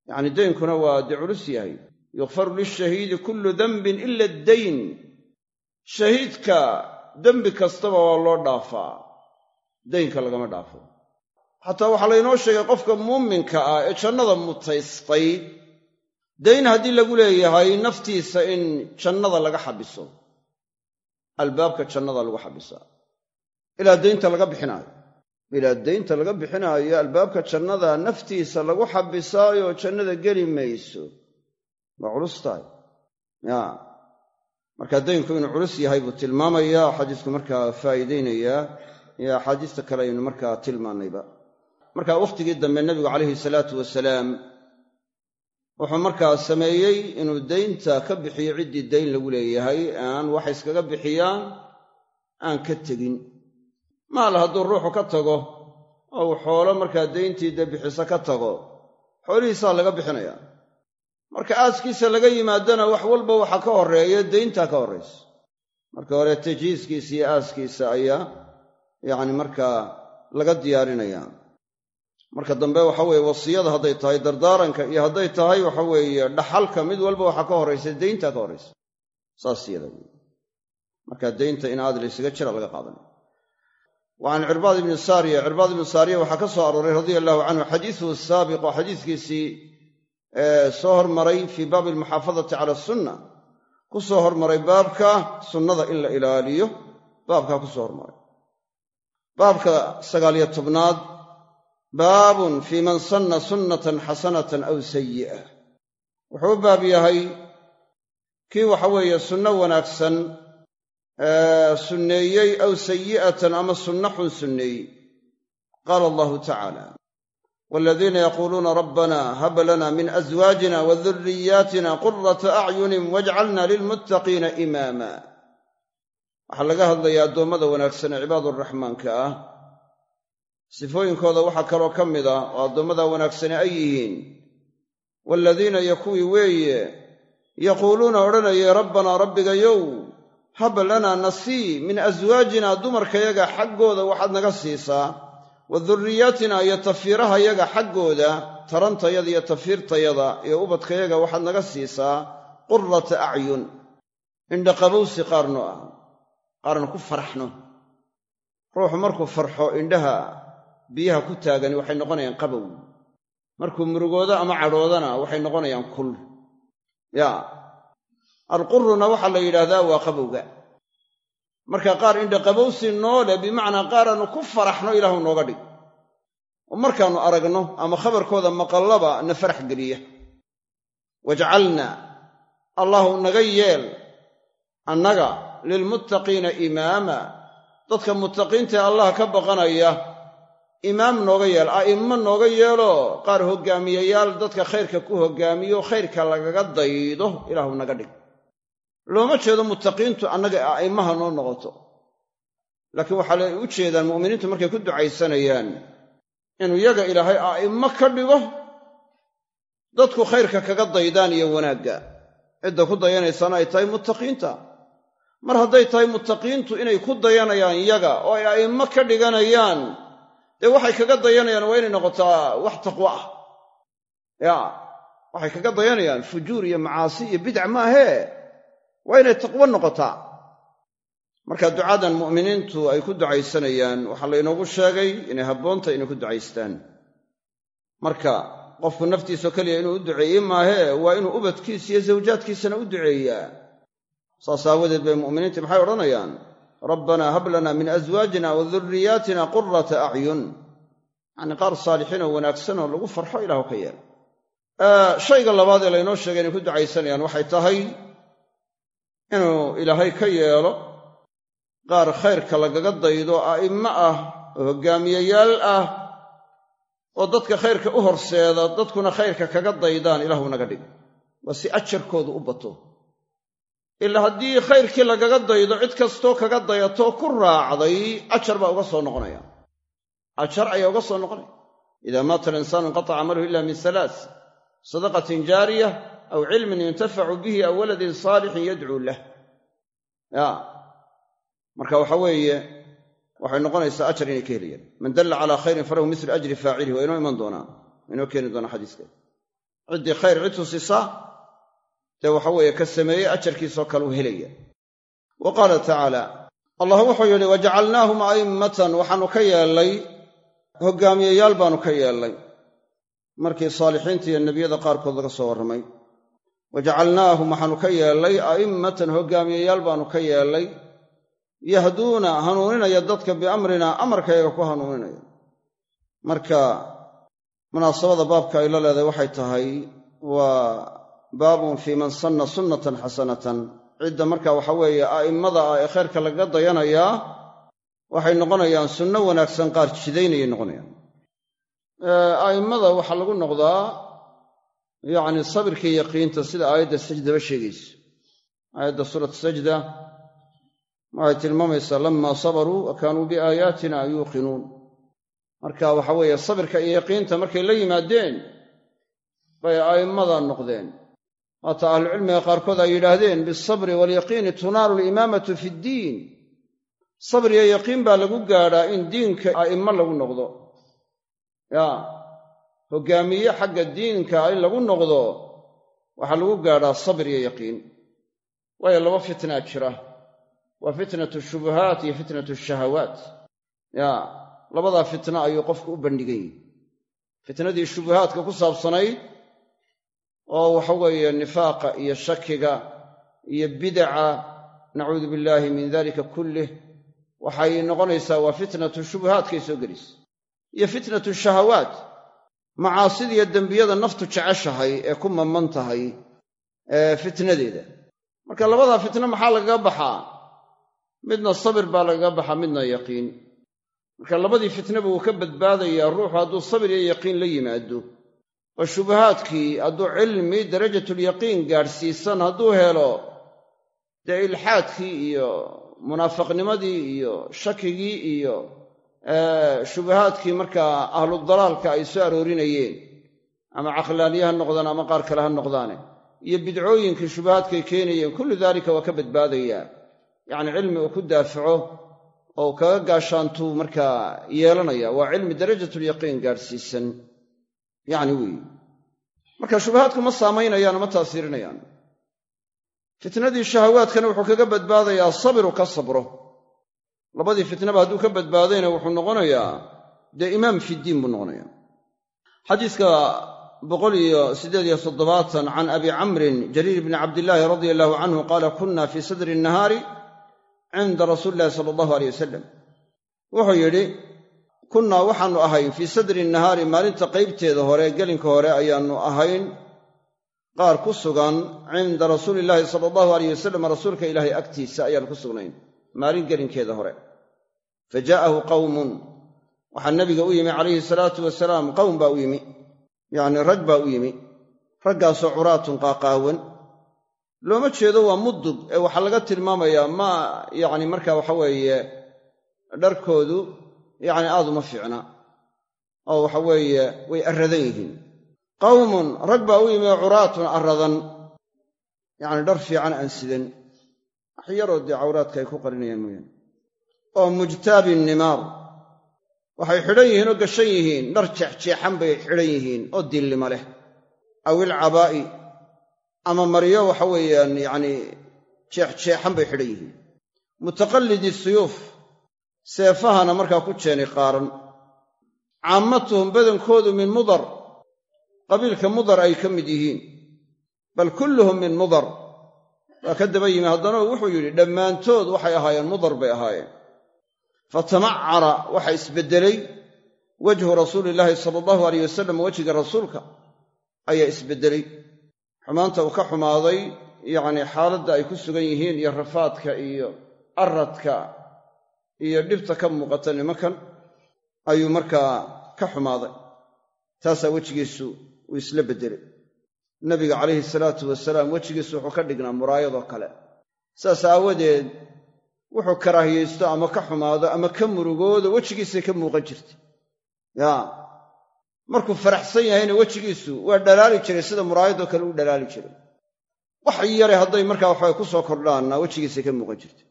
Yacni daynkuna waa dee culus yahay. Yukfaru lishahiidi kullu dembin ila addayn. Shahiidka dembi kastaba waa loo dhaafaa. Daynka lagama dhaafo. Xataa waxaa laynoo sheegay qofka muuminka ah ee jannada mutaystay dayn haddii lagu leeyahay naftiisa in jannada laga xabiso. Albaabka jannada lagu xabisaa ilaa daynta laga bixinaayo. Ilaa daynta laga bixinaayo albaabka jannada naftiisa lagu xabisaayo jannada geli mayso. Waa culus tahay? Ya marka daynku inuu culus yahay buu tilmaamayaa xadiisku markaa faa'iidaynayaa iyo axaadiista kale aynu markaa tilmaannayba. Marka wakhtigii dambe nebigu calayhi salaatu wasalaam wuxuu markaa sameeyey inuu daynta ka bixiyo ciddii dayn lagu leeyahay aan wax iskaga bixiyaan aan ka tegin. Maal hadduu ruuxu ka tago oo uu xoolo markaa dayntii dee bixiso ka tago xoolihiisaa laga bixinayaa marka aaskiisa laga yimaadana wax walba waxa ka horreeya dayntaa ka horraysa marka hore tajhiiskiisa iyo aaskiisa ayaa yacni markaa laga diyaarinayaa marka dambe waxa weeye wasiyada hadday tahay dardaaranka iyo hadday tahay waxa weeye dhaxalka mid walba waxaa ka horraysa dayntaa ka horraysa saas yada wey marka daynta in aad laysaga jira laga qaadanaya wa can cirbaad ibni saariya cirbaad ibni saariya waxaa ka soo arooray radia allahu canhu xadiisuhu saabiq oo xadiiskiisii soo hormaray fii baabi almuxaafadati cala asunna ku soo hormaray baabka sunnada in la ilaaliyo baabkaa ku soo hormaray. Baabka sagaaliyo tobnaad baabun fii man sanna sunnatan xasanatan aw sayi'a wuxuu baab yahay kii waxa weeye sunno wanaagsan sunneeyey aw sayi'atan ama sunno xun sunneeyey. Qaala allahu tacaala waladiina yaquuluuna rabbana hab lana min aswaajina wa duriyaatina qurata acyunin wajcalna lilmuttaqiina imaama waxaa laga hadlayaa addoommada wanaagsan ee cibaaduraxmaanka ah. sifooyinkooda waxaa kaloo ka mid ah oo addoommada wanaagsani ay yihiin. waaladiina iyo kuwii weeye yaquuluuna odhanayay rabbanaa rabbigayow hab lanaa nasii min aswaajina dumarkayaga xaggooda waxaad naga siisaa wa durriyaatina iyo tafiirahayaga xaggooda tarantayada iyo tafiirtayada iyo ubadkayaga waxaad naga siisaa qurata acyun indhaqabowsi qaarno ah qaarna ku faraxno. Ruuxu markuu farxo indhaha biyaha ku taagani waxay noqonayaan qabow. Markuu murugoodo ama cadhoodana waxay noqonayaan kul. Yaa alquruna waxaa la yidhaahdaa waa qabowga marka qaar indhaqabowsi noole bimacnaa qaaraannu ku faraxno ilaahu nooga dhig. Oo markaannu aragno ama khabarkooda maqallaba na farax geliya. Wajcalna allahu naga yeel annaga lilmuttaqiina imaama. Dadka muttaqiintae allah ka baqanaya imaam nooga yeel a'immo nooga yeelo qaar hoggaamiyayaal dadka khayrka ku hoggaamiyo khayrka lagaga daydo ilaahu naga dhig looma jeedo muttaqiintu annaga a'immaha noo noqoto. Laakiin waxaa lay u jeedaan mu'miniintu markay ku ducaysanayaan inuu yaga ilaahay a'immo ka dhigo dadku khayrka kaga daydaan iyo wanaagga. Cidda ku dayanaysana ay tahay muttaqiinta. Mar hadday tahay muttaqiintu inay ku dayanayaan yaga oo ay a'immo ka dhiganayaan dee waxay kaga dayanayaan waa inay noqotaa wax taqwo ah. Ya waxay kaga dayanayaan fujuur iyo macaasi iyo bidc maahee waa inay taqwo noqotaa. Marka ducadan mu'miniintu ay ku ducaysanayaan waxaa laynoogu sheegay inay habboonta inay ku ducaystaan. Marka qofku naftiisao keliya inuu u duceeye maahee waa inuu ubadkiisa iyo zawjaadkiisana u duceeyaa. Saas aawadeed bay mu'miniintii maxay odhanayaan? Rabbanaa hab lana min aswaajina wa durriyaatina qurata acyun yacnii qaar saalixiin oo wanaagsan oo lagu farxo ilahu ka yeela shayga labaad ee laynoo sheegay inay ku ducaysanayaan waxay tahay inuu ilaahay ka yeelo qaar khayrka lagaga daydo a'immo ah oo hoggaamiyeyaal ah oo dadka khayrka u horseeda dadkuna khayrka kaga daydaan ilaahu naga dhig. Waa si ajarkoodu u bato. Ilaa haddii khayrkii lagaga daydo cid kastoo kaga dayato ku raacday ajar baa uga soo noqonaya. Ajar ayaa uga soo noqonaya. Idaa maata alinsaanu inqataca camaluhu ila min halaas sadaqatin jaariyah aw cilmin yuntafacu bihi aw waladin saalixin yadcuu lah ya marka waxa weeye waxay noqonaysaa ajar inay ka helayaan man dalla calaa khayrin falahu mislu ajri faacilihi waa inoo iman doonaa inoo keeni doonaa xadiiska ciddii khayr cid tusisaa dee waxa weeye ka sameeyey ajarkiisoo kale u helaya wa qaala tacaala allah wuxuu yidhi wajacalnaahum a'immatan waxaanu ka yeellay hoggaamiyeyaal baanu ka yeellay markii saalixiinta iyo nebiyada qaarkood laga soo warramay wajacalnaahum waxaanu ka yeellay a'immatan hoggaamiyeyaal baanu ka yeellay yahduuna hanuuninaya dadka biamrina amarkayaga ku hanuuninaya. Marka munaasabada baabka ay la leedahay waxay tahay waa baabun fii man sanna sunnatan xasanatan cidda marka waxa weeye a'immada ah ee khayrka lagaga dayanayaa waxay noqonayaan sunno wanaagsan qaar jidaynayay noqonayaan. A'immada waxaa lagu noqdaa yacni sabirka yaqiinta sida aayadda sajdaba sheegayso aayadda suurat sajda waxay tilmaamaysaa lamaa sabaruu wa kaanuu biaayaatina yuuqinuun. Marka waxa weeye sabirka iyo yaqiinta markay la yimaadeen bay a'immada noqdeen. Waata ahlucilmiga qaarkood ay yidhaahdeen bialsabri waalyaqiini tunaalu alimaamatu fi ddiin sabr iyo yaqiin baa lagu gaadhaa in diinka a'immo lagu noqdo. Yaa hoggaamiye xagga diinka in lagu noqdo waxaa lagu gaadhaa sabr iyo yaqiin. Waayo laba fitnaa jira. Waa fitnatu shubuhaat iyo fitnatu shahawaat. Yaa labadaa fitna ayuu qofku u bandhigan yihi fitnadii shubuhaadka ku saabsanayd oo waxa weeye nifaaqa iyo shakiga iyo bidaca nacuudu billaahi min dalika kullih waxay noqonaysaa waa fitnatu shubuhaadkay soo gelaysa iyo fitnatu shahawaat macaasida iyo dembiyada naftu jeceshahay ee ku mamman tahay ee fitnadeeda. Marka labadaa fitna maxaa lagaga baxaa? Midna sabir baa lagaga baxaa midna yaqiin. Marka labadii fitnaba wuu ka badbaadayaa ruuxu hadduu sabir iyo yaqiin la yimaado oo shubahaadkii hadduu cilmi darajatulyaqiin gaadhsiisan hadduu helo dee ilxaadkii iyo munaafaqnimadii iyo shakigii iyo shubahaadkii markaa ahludalaalka ay soo aroorinayeen ama caqlaaniye ha noqdaan ama qaar kale ha noqdaane iyo bidcooyinkii shubahaadkay keenayeen kullu daalika waa ka badbaadayaa yacni cilmi uu ku daafaco oo kaga gaashaantuu markaa yeelanaya waa cilmi darajatulyaqiin gaadhsiisan yacni weeye. Marka shubahaadku ma saamaynayaan ma taasiirinayaan fitnadii shahawaadkana wuxuu kaga badbaadayaa sabiru ka sabro labadii fitnaba hadduu ka badbaadayna wuxuu noqonayaa dee imaam fiddiin buu noqonayaa. Xadiiska boqol iyo siddeed iyo toddobaatan can abi camrin jariir bni cabdillaahi radia allahu canhu qaala kunna fii sadri nahaari cinda rasuuli illahi sala allahu aleyh wasalam wuxuu yidhi kunnaa waxaannu ahayn fii sadri nahaari maalinta qaybteeda hore gelinka hore ayaannu ahayn qaar ku sugan cinda rasuuli illaahi sala allahu aleyh wasalam rasuulka ilaahay agtiisa ayaannu ku sugnayn maalin gelinkeeda hore. Fa jaa'ahu qawmun. Waxaa nebiga u yimi calayhi salaatu wasalaam qowm baa u yimi. Yacnii rag baa u yimi. Raggaasoo curaatun qaaqaawan. Looma jeedo waa mudug ee waxaa laga tilmaamayaa ma yacni marka waxa weeye dharkoodu yacni aad uma fiicna. Oo waxa weeye way arradan yihiin. Qawmun rag baa u yimi oo curaatun arradan. Yacni dhar fiican aan sidan wax yaroo dee cawraadka ay ku qarinayaan mooyaane. oo mujtaabi nimaar waxay xidhan yihiin oo gashan yihiin dhar jeexjeexan bay xidhan yihiin oo dillima leh. Aw ilcabaa'i ama maryo waxa weeyaan yacnii jeexjeexan bay xidhan yihiin. Mutaqallidi suyuuf seefahana markaa ku jeeni qaaran. Caammatuhum badankoodu min mudar qabiilka mudar ay ka mid yihiin bal kulluhum min mudar waa ka daba yimi haddana wuxuu yidhi dhammaantood waxay ahaayeen mudar bay ahaayeen. Fatamacara waxa isbeddelay wajhu rasuuli illaahi sala allahu alayh wasalam wejiga rasuulka ayaa isbeddelay xumaanta uu ka xumaaday yacnii xaaladda ay ku sugan yihiin iyo rafaadka iyo aradka iyo dhibta ka muuqata nimankan ayuu markaa ka xumaaday. Taasaa wejigiisu uu isla beddelay nabiga calayhi salaatu wasalaam wejigiisu wuxuu ka dhignaa muraayadoo kale. Saas aawadeed wuxuu karaahiyaysto ama ka xumaado ama ka murugoodo wejigiisay ka muuqan jirtay. Yaa markuu faraxsan yahayna wejigiisu waa dhalaali jiray sida muraayadoo kale u dhalaali jiray. Wax yare hadday markaa waxabay ku soo kordhaanna wejigiisay ka muuqan jirtay.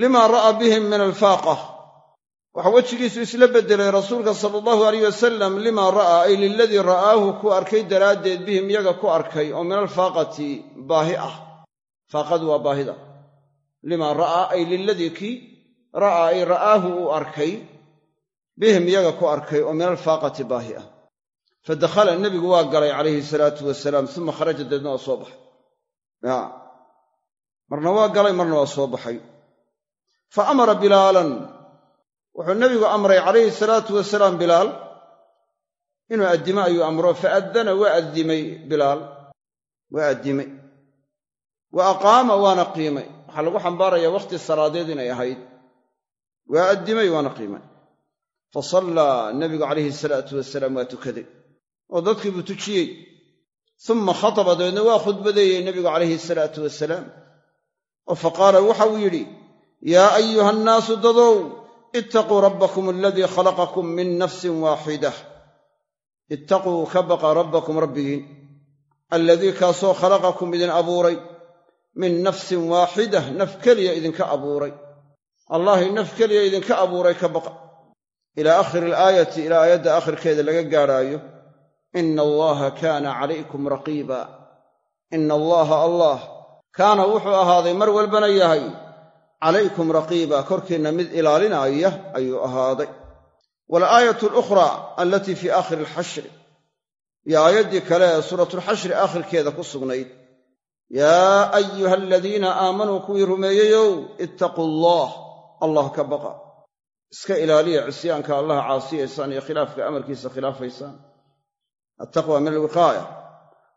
Limaa ra'aa bihim min alfaaqa waxa wejigiisu isla beddelay rasuulka sala allahu alayh wasalam limaa ra'aa ay liladii ra'aahu ku arkay daraaddeed bihim iyaga ku arkay oo min alfaaqati baahi ah. Faaqadu waa baahida. Limaa ra'aa ay liladii kii ra'aa ay ra'aahu uu arkay bihim iyaga ku arkay oo min alfaaqati baahi ah. Fa dakhala nebigu waa galay calayhi salaatu wasalaam uma kharaja deedna waa soo baxay. Ya marna waa galay marna waa soo baxay. Fa amara bilaalan wuxuu nebigu amray calayhi salaatu wasalaam bilaal inuu addimo ayuu amro fa addana waa addimay bilaal. Waa addimay. Wa aqaama waana qiimay. Waxaa lagu xambaarayaa wakhti salaadeed inay ahayd. Waa addimay waana qiimay. Fa sallaa nebigu calayhi salaatu wasalaam waa tukaday oo dadkii buu tujiyey. Uma khataba dabeedna waa khudbadeeyey nebigu calayhi salaatu wasalaam. Oo fa qaala waxa uu yidhi yaa ayuha annaasu dadow ittaquu rabbakum aladii khalaqakum min nafsin waaxidah ittaquu ka baqa rabbakum rabbigiin alladii kaasoo khalaqakum idin abuuray. Min nafsin waaxidah naf keliya idinka abuuray. Allahi naf keliya idinka abuuray ka baqa. Ilaa aakhiri alaayati ilaa aayadda aakhirkeeda laga gaadhaayo ina allaha kaana calaykum raqiiba. Ina allaha allah kaana wuxuu ahaaday mar walbana yahay calaykum raqiiba korkiinna mid ilaalinaya ayuu ahaaday. Waalaayatu alukhraa allatii fii aakhiri alxashri iyo aayaddii kale ee suuratulxashri aakhirkeeda ku sugnayd. Yaa ayuha aladiina aamanuu kuwii rumeeyeyow ittaquu allah allah ka baqa. Iska ilaaliya cisyaanka allaha caasiyaysaan iyo khilaafka amarkiisa khilaafaysaan. Attaqwa min alwiqaaya.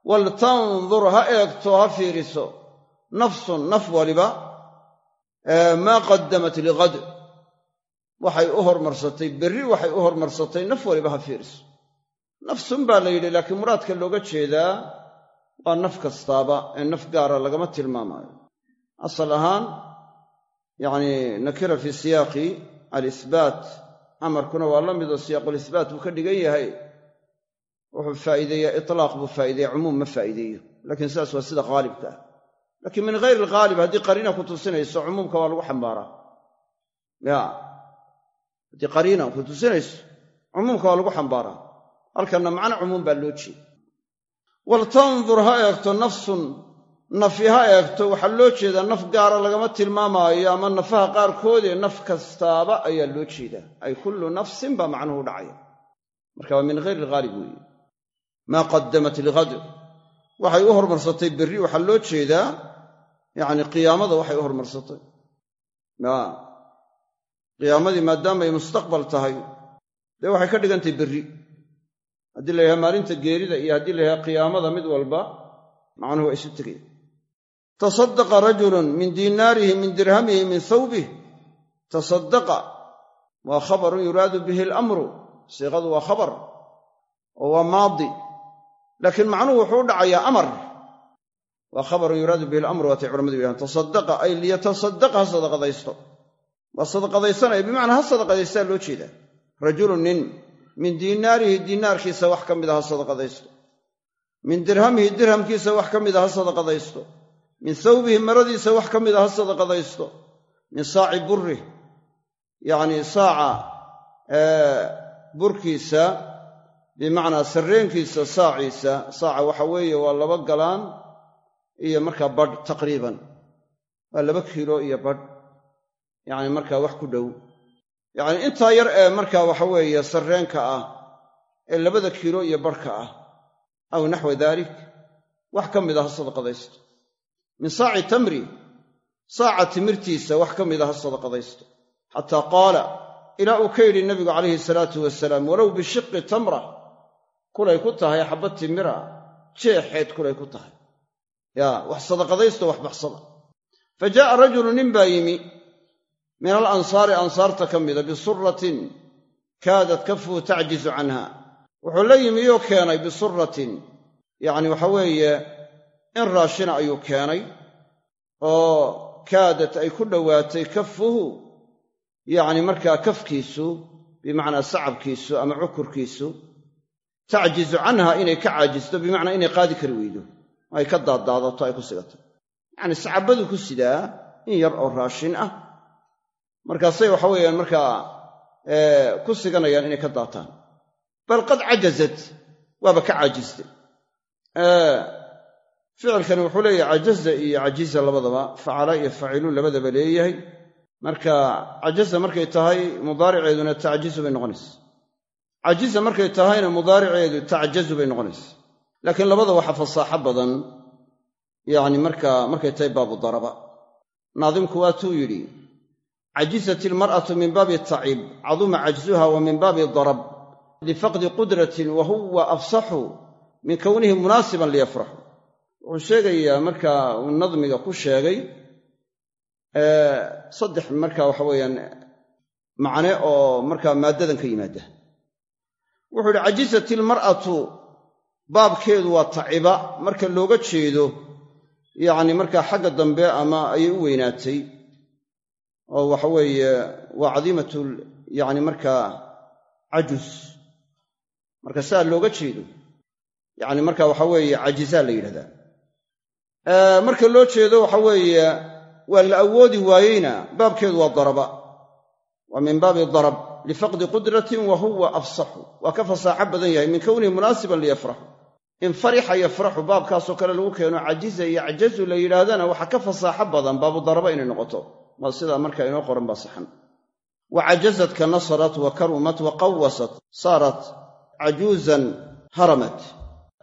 Waltandur ha eegto ha fiiriso. Nafsun naf waliba maa qaddamat liqad. Waxay u hormarsatay berri waxay u hormarsatay naf waliba ha fiiriso. Nafsun baa la yidhi laakiin muraadka looga jeedaa waa naf kastaaba ee naf gaara lagama tilmaamaayo. Asal ahaan yacnii nakira fii siyaaqi alisbaat amarkuna waa la midoo siyaaqulisbaat buu ka dhigan yahay. Wuxuu faa'iideeyaa itlaaq buu faa'ideeya cumuum ma faa'iideeyo. Laakiin sidaas waa sida haalibka ah laakiin min hayri alghaalib haddii qariina ku tusinayso cumuumka waa lagu xambaaraa ya. Haddii qariina ku tusinayso cumuumka waa lagu xambaaraa halkanna macno cumuum baa loo jeeda waltandur ha eegto nafsun nafi ha eegto waxaa loo jeedaa naf gaara lagama tilmaamaayo ama nafaha qaarkoodee naf kastaaba ayaa loo jeedaa. Ay kullu nafsin baa macnuhu dhacaya. Marka waa min hayri alghaalib weeye. Maa qaddamat liqad waxay u hormarsatay berri waxaa loo jeedaa yacni qiyaamada waxay u hormarsatay. Qiyaamadii maadaamaay mustaqbal tahay dee waxay ka dhigantahay berri. Haddii la yidhaha maalinta geerida iyo haddii la yidhaha qiyaamada mid walba macnuhu waa isu tegaya tasadaqa rajulun min diinaarihi min dirhamihi min thawbih tasadaqa waa khabarun yuraadu bihi alamru. Siiqadu waa khabar oo waa maadi. Laakiin macnuhu wuxuu u dhacayaa amar waa khabarun yuraadu bihi alamru waatay culamadu yidhahan tasadaqa ay liyatasadaq ha sadaqadaysto. Waa sadaqadaysanaya bimacnaa ha sadaqadaystaa loo jeedaa rajulun nin min diinaarihi diinaarkiisa wax ka mida ha sadaqadaysto. Min dirhamihi dirhamkiisa wax ka mida ha sadaqadaysto. Min thawbihi maradiisa wax ka mida ha sadaqadaysto. Min saaci burih yacnii saaca burkiisa bimacnaa sarreenkiisa saaciisa saaca waxa weeye waa laba galaan iyo markaa badh taqriiban. Waa laba kiilo iyo badh yacni markaa wax ku dhow. Yacni intaa yar ee markaa waxa weeye sarreenka ah ee labada kiilo iyo badhka ah aw naxwa daalik wax ka mid a ha sadaqadaysto. Min saaci tamri saaca timirtiisa wax ka mida ha sadaqadaysto. Xataa qaala ilaa uu ka yidhi nabigu calayhi salaatu wasalaam walow bishiqi tamra. Kulay ku tahay xabad timira jeexeed kulay ku tahay yaa wax sadaqadaysto wax baxsada. Fa jaa'a rajulu nin baa yimi min alansaari ansaarta ka mida bisuratin kaadat kafuu tacjizu canha. Wuxuu la yimi oo keenay bisuratin yacni waxa weeye in raashina ayuu keenay oo kaadat ay ku dhowaatay kafuhu yacni markaa kafkiisu bimacnaa sacabkiisu ama cukurkiisu tacjizu canha inay ka caajisto bimacnaa inay qaadi kari weydo ay ka daaddaadato ay ku sigato. Yacni sacabadu ku sidaa in yar oo raashin ah. Markaasay waxa weeyaan markaa ku siganayaan inay ka daataan. Bal qad cajazat waaba ka caajistay ficilkani wuxuu leeyahay cajaza iyo cajiza labadaba facala iyo facilu labadaba leeyahay. Marka cajaza markay tahay mudaariceeduna tacjizu bay noqonaysa cajiza markay tahayna mudaariceedu tacjazu bay noqonaysa laakiin labada waxa fasaaxo badan yacni markaa markay tahay baabu daraba. Naadimku waatuu yidhi cajizat ilmar'atu min baabi tacib caduma cajzuha wa min baabi darab lifaqdi qudratin wa huwa afsaxu min kownihi munaasiban liyafraxu. Wuxuu sheegayaa markaa uu nadmiga ku sheegay saddex marka waxa weeyaan macne oo markaa maaddadan ka yimaada. Wuxuu yidhi cajizat ilmar'atu baabkeedu waa taciba. Marka looga jeedo yacni markaa xagga dambe ama ayay u weynaatay oo waxa weeye waa cadiimatu yacni markaa cajus marka saa looga jeedo yacni marka waxa weeye cajizaa la yidhahdaa. Marka loo jeedo waxa weeye waa la awoodi waayeyna baabkeedu waa daraba. Waa min baabi darab lifaqdi qudratin wa huwa afsaxu. Waa ka fasaaxo badan yahay min kownihi munaasiban liyafraxu in farixa yafraxu baabkaasoo kale lagu keeno cajiza iyo acjazu la yidhaahdana waxaa ka fasaaxo badan baabu daraba inay noqoto. Waa sidaa marka inoo qoran baa saxan. Wa cajazat ka nasarat wa karumat wa qawasat saarat cajuuzan haramat.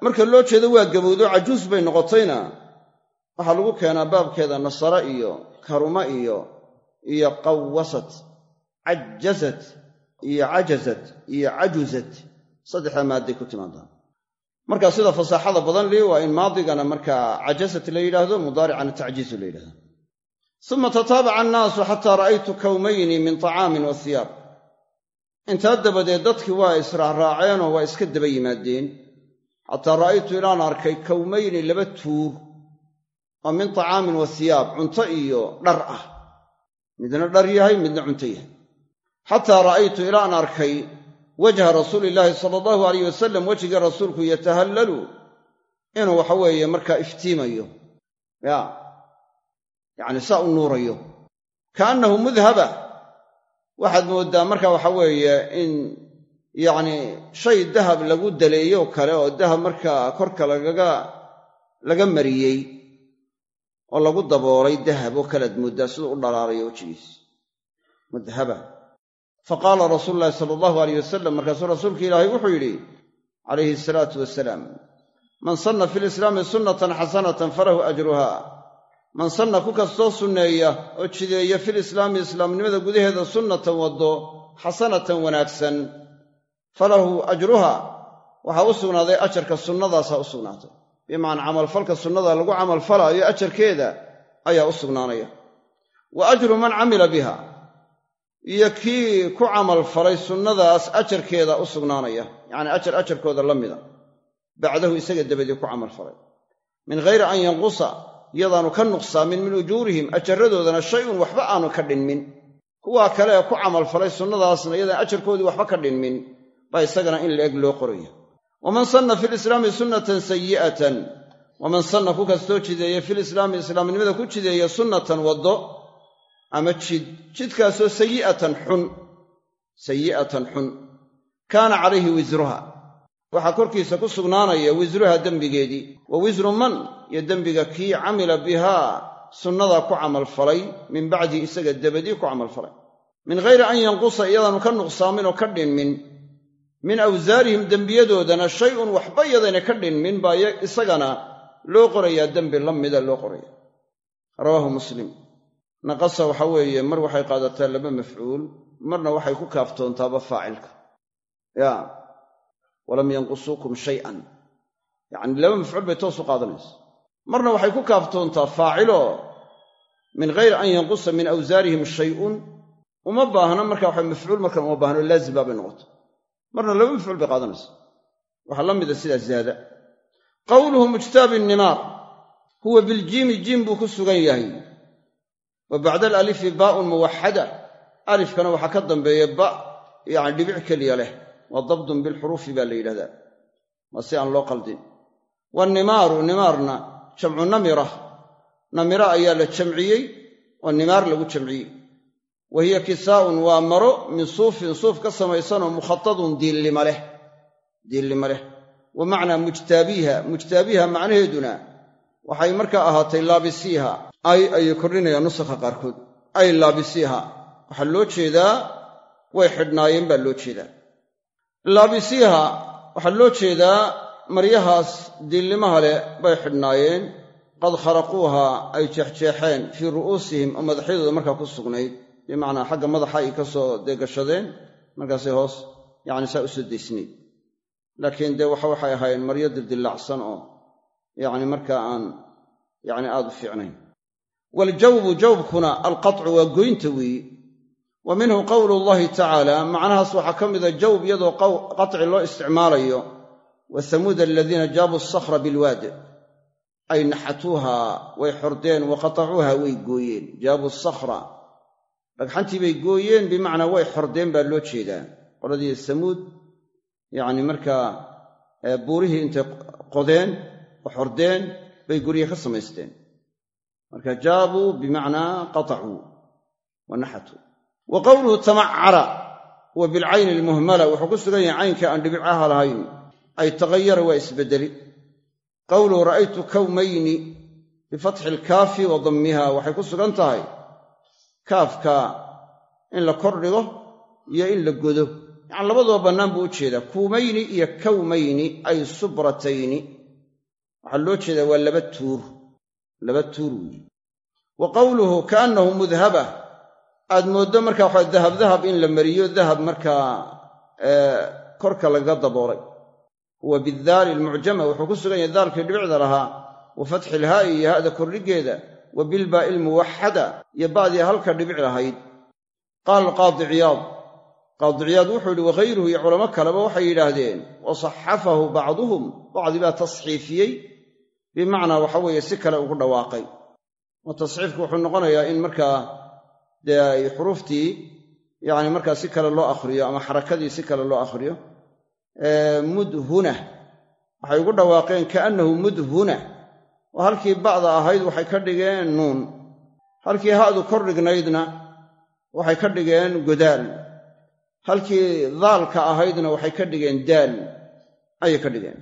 Marka loo jeedo waa gabowdo cajuus bay noqotayna. Waxaa lagu keenaa baabkeeda nasara iyo karuma iyo iyo qawasat cajazat iyo cajazat iyo cajuzat. Saddexdaa maadday ku timaadaa marka sida fasaaxada badan lii waa in maadigana markaa cajazat la yidhaahdo mudaaricana tacjiizu la yidhahdo uma tataabaca annaasu xataa ra'aytu kawmayni min tacaamin wa hiyaab intaa dabadeed dadkii waa israacraaceenoo waa iska daba yimaadeen. Xataa ra'aytu ilaan arkay kawmayni laba tuur oo min tacaamin wa hiyaab cunto iyo dhar ah. Midna dhar yahay midna cunto yahay. Xataa ra'aytu ilaan arkay wajha rasuulillaahi sala allahu alayh wasalam wejigii rasuulku yatahallalu inuu waxa weeye markaa iftiimayo. Ya. Yacni saa u nuurayo. Kaannahu mudhaba. Waxaad mooddaa marka waxa weeye in yacni shay dahab lagu daleeyo kale oo dahab markaa korka lagaga laga mariyey oo lagu daboolay dahab oo kalead mooddaa siduu u dhalaalayo wejigiis. Mudhaba fa qaala rasuulu llaahi sala allahu alayh wasalam markaasuu rasuulka ilaahay wuxuu yidhi calayhi asalaatu wasalaam man sanna fi lislaami sunnatan xasanatan falahu ajruha. Man sanna ku kastoo sunneeya oo jideeya filislaami islaamnimada gudaheeda sunnatan waddo xasanatan wanaagsan falahu ajruha. Waxaa u sugnaaday ajarka sunnadaasaa u sugnaatay. Bimacnaa camalfalka sunnada lagu camalfalaayo ajarkeeda ayaa u sugnaanaya. Wa ajru man camila biha iyo kii ku camalfalay sunnadaas ajarkeeda u sugnaanaya. Yacnii ajar ajarkooda la mida. Bacdahu isaga dabadii ku camalfalay min ghayri an yanqusa iyadaanu ka nuqsaamin min ujuurihim ajarradoodana shay-un waxba aanu ka dhinmin. Kuwaa kale ee ku camalfalay sunnadaasna iyadaan ajarkoodii waxba ka dhinmin. Baa isagana in la-eg loo qoraya. Waman sanna fi lislaami sunnatan sayi'atan waman sanna ku kastoo jideeya filislaami islaamnimada ku jideeya sunnatan waddo ama jid jidkaasoo sayi'atan xun sayi'atan xun kaana calayhi wisruha. Waxaa korkiisa ku sugnaanaya wisruha dembigeedii. Wa wisru man iyo dembiga kii camila bihaa sunnadaa ku camalfalay min bacdi isaga dabadii ku camalfalay min ghayri an yanqusa iyadaanu ka nuqsaamin oo ka dhinmin. Min awsaarihim dembiyadoodana shay-un waxba yadayna ka dhinmin baa isagana loo qorayaa dembi la mida loo qoraya rawaahu muslim naqasa waxa weeye mar waxay qaadataa laba mafcuul marna waxay ku kaaftoontaaba faacilka. Ya walam yanqusuukum shayan. Yacni laba mafcuul bay toos u qaadanaysa. Marna waxay ku kaaftoontaa faaciloo min ghayri an yanqusa min awsaarihim shay'un. Uma baahna marka waxa mafcuul markan uma baahno laazim baabay noqoto. Marna laba mafcuul bay qaadanaysa. Waxaa la mida sidaa zaada. Qawluhu mujtaabi nimaar. Huwa biljiimi jiim buu ku sugan yahay wa bacda alalifi baa'un muwaxada alifkana waxaa ka dambeeya ba yacni dhibic keliya leh. Wa dabdun bilxuruufi baa la yidhahdaa. Waa si aan loo qaldin. Wanimaaru nimaarna jamcu namira namira ayaa la jamciyey oo nimaar lagu jamciyey. Wa hiya kisaa'un waa maro min suufin suuf ka samaysanoo mukhatadun diillima leh. Diillima leh. Wa macnaa mujtaabiiha. Mujtaabiiha macnaheeduna waxay markaa ahaatay laabisiiha ay ayay kordhinayaan nusakha qaarkood. Ay laabisiiha. Waxaa loo jeedaa way xidhnaayeen baa loo jeedaa. Laabisiiha waxaa loo jeedaa maryahaas diillimaha leh bay xidhnaayeen. Qad kharaquuha ay jeexjeexeen fii ru'uusihim oo madaxyadooda markaa ku sugnayd. Bimacnaa xagga madaxa ay ka soo deegashadeen markaasay hoos yacni saa u soo daysnayd laakiin dee waxa waxay ahaayeen maryo dildillaacsan oo yacni markaa aan yacni aad u fiicnayn waljawbu jawbkuna alqatcu waa goynta weeye wa minhu qowlu llahi tacaala macnahaas waxaa ka mida jawb iyadoo qaci loo isticmaalayo wa hamuuda aladiina jaabuu asakra bilwaad ay naxatuuha way xordeen wa qatacuuha way gooyeen jaabuu sakhra dhagxantii bay gooyeen bimacnaa way xordeen baa loo jeedaa qoladii samuud yacni markaa buurihii intay qodeen oo xordeen bay gurye ka samaysteen marka jaabuu bimacnaa qatacuu wa naxatuu wa qowluhu tamacara huwa bilcayni almuhmala wuxuu ku sugan yahay caynka aan dhibicaaha lahayn. Ay tagayara waa isbeddeli. Qowluhu ra'aytu kawmayni bifatxi ilkaafi wa dammiha waxay ku sugan tahay kaafka in la kor dhigo iyo in la godo. Yacani labadaba bannaan buu u jeedaa. Kuumayni iyo kawmayni ay subratayni. Waxaa loo jeedaa waa laba tuur laba tuur weeye wa qowluhu kaannahu mudhaba. Aad mooddo markaa waxaa dahab dahab in la mariyo dahab markaa korka lagaga daboolay huwa bidaali almucjama wuxuu ku sugan yahay daalkii dhibicda lahaa. Wa fatxi ilhaa'i iyo ha'da kordhigeeda wa bilbaa'i almuwaxada iyo ba'dii halka dhibic lahayd. Qaala alqaadi ciyaad. Qaadi ciyaad wuxuu yidhi waghayruhu iyo culamo kaleba waxay yidhaahdeen wa saxafahu bacduhum. Bacdi baa tasxiifiyey bimacnaa waxa weeye si kale ugu dhawaaqay. Oo tasxiifku wuxuu noqonayaa in markaa dee ay xuruuftii yacni markaa si kale loo akhriyo ama xarakadii si kale loo akhriyo mudhuna. Waxay ugu dhawaaqeen kaannahu mudhuna. Oo halkii ba'da ahayd waxay ka dhigeen nuun. Halkii ha'du kor dhignaydna waxay ka dhigeen godaal. Halkii daalka ahaydna waxay ka dhigeen daal. Ayay ka dhigeen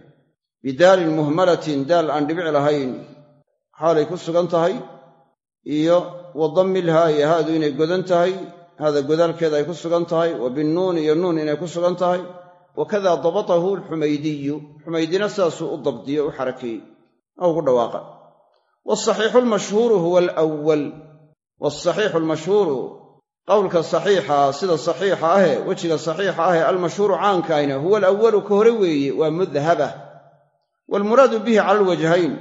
bidaalin muhmalatin daal aan dhibic lahayn xaalay ku sugan tahay iyo wa dammilhaa iyo haadu inay godan tahay haada godaalkeeda ay ku sugan tahay wa binnuun iyo nuun inay ku sugan tahay wakada dabatahu alxumaydiyu xumaydina sidaasuu u dabdiyo u xarakeeyey oo ugu dhawaaqa. Waasaxiixu almashhuuru huwa alwal waasaxiixu almashhuuru qowlka saxiixa sida saxiixa ahe wejiga saxiixa ahe almashhuuru caanka ahna huwa alawalu ka hore weeye waa mudhaba waalmuraadu bihi cala alwajhayn.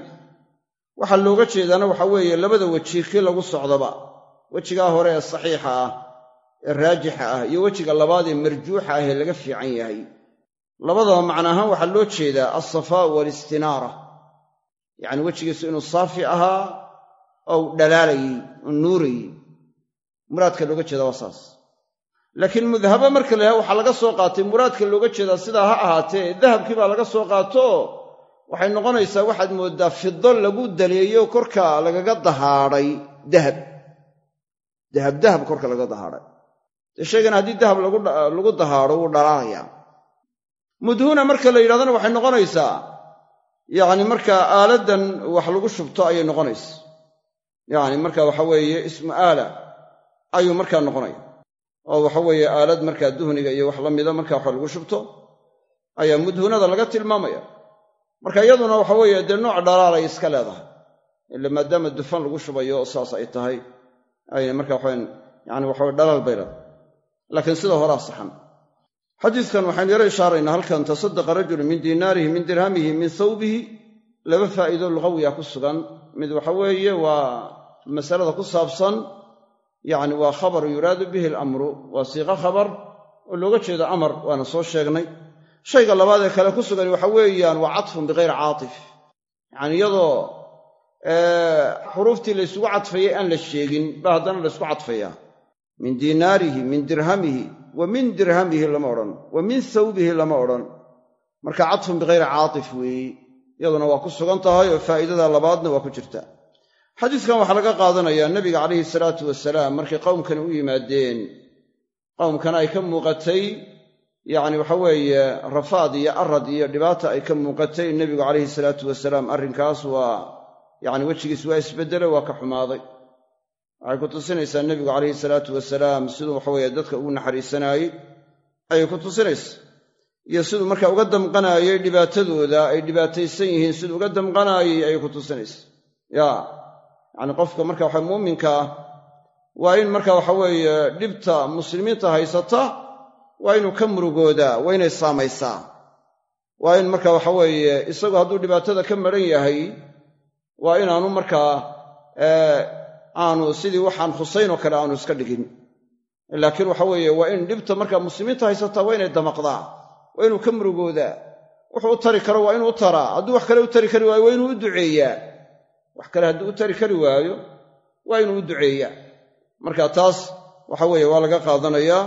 Waxaa looga jeedaana waxa weeye labada weji kii lagu socdaba wejigaa hore ee saxiixa ah ee raajixa ah iyo wejiga labaad ee marjuuxa ah ee laga fiican yahay. Labadaba macna ahaan waxaa loo jeedaa alsafaa'u waalistinaara yacni wejigiisu inuu saafi ahaa oo dhalaalayey oo nuurayey. Muraadka looga jeeda waa saas. Laakiin mudhaba marka la waxaa laga soo qaatay muraadka looga jeedaa sidaa ha ahaatee dahabkii baa laga soo qaato waxay noqonaysaa waxaad mooddaa fido lagu daleeyo korka lagaga dahaadhay dahab. Dahab dahab korka lagaga dahaadhay dee shaygan haddii dahab lagu dahaadho wuu dhalaalayaa mudhuna marka la yidhahdana waxay noqonaysaa yacni markaa aaladdan wax lagu shubto ayay noqonaysa yacni marka waxa weeye ismu aala ayuu markaa noqonaya. Oo waxa weeye aalad markaa duhniga iyo wax la mida marka wax lagu shubto ayaa mudhunada laga tilmaamaya marka iyaduna waxa weeye dee nooc dhalaalay iska leedahay. Ila maadaama dufan lagu shubayo oo saas ay tahay. Ayna marka waxayn yani waxaway dhalaal bay leedahay. Laakiin sida horaa saxan. Xadiidkan waxaynu yaro ishaaraynaa halkan tasadaqa rajulu min diinaarihi min dirhamihi min thawbihi. Laba faa'iido luqawiya ku sugan. Mid waxa weeye waa masalada ku saabsan yacni waa khabar yuraadu bihi alamru. Waa siiqo khabar. Oo looga jeedo amar waana soo sheegnay shayga labaad ee kale ku sugan waxa weeyaan waa cadfun bikayri caatif. Yacni iyadoo xuruuftii la ysugu cadfayay aan la sheegin ba haddana la ysku cadfayaa min diinaarihi min dirhamihi wa min dirhamihi lama odhan wa min thawbihi lama odhan. Marka cadfun bikayri caatif weeye iyaduna waa ku sugan tahay oo faa'idada labaadna waa ku jirta. Xadiiskan waxaa laga qaadanayaa nebiga calayhi salaatu wasalaam markay qowmkani u yimaadeen. Qowmkana ay ka muuqatay yacni waxa weeye rafaad iyo arad iyo dhibaata ay ka muuqatay nebigu calayhi salaatu wasalaam arrinkaas waa yacni wejigiis waa isbeddele waa ka xumaaday. Waxay ku tusinaysaa nebigu calayhi salaatu wasalaam siduu waxaweeye dadka ugu naxariisanaayey. Ayay ku tusinaysa iyo siduu marka uga damqanaayey dhibaatadooda ay dhibaataysan yihiin siduu uga damqanaayey ayay ku tusinaysa ya yacni qofka marka waxa muuminka ah waa in marka waxa weeye dhibta muslimiinta haysata waa inuu ka murugoodaa waa inay saamaysaa. Waa in marka waxa weeye isagu hadduu dhibaatada ka maran yahay waa inaanu markaa aanu sidii waxaan khusayn oo kale aanu iska dhigin. Laakiin waxa weeye waa in dhibta marka muslimiinta haysataa waa inay damaqdaa waa inuu ka murugoodaa. Wuxuu u tari karo waa inuu u taraa. Hadduu wax kale u tari kari waayo waa inuu u duceeyaa. Wax kale hadduu u tari kari waayo waa inuu u duceeyaa. Marka taas waxa weeye waa laga qaadanayaa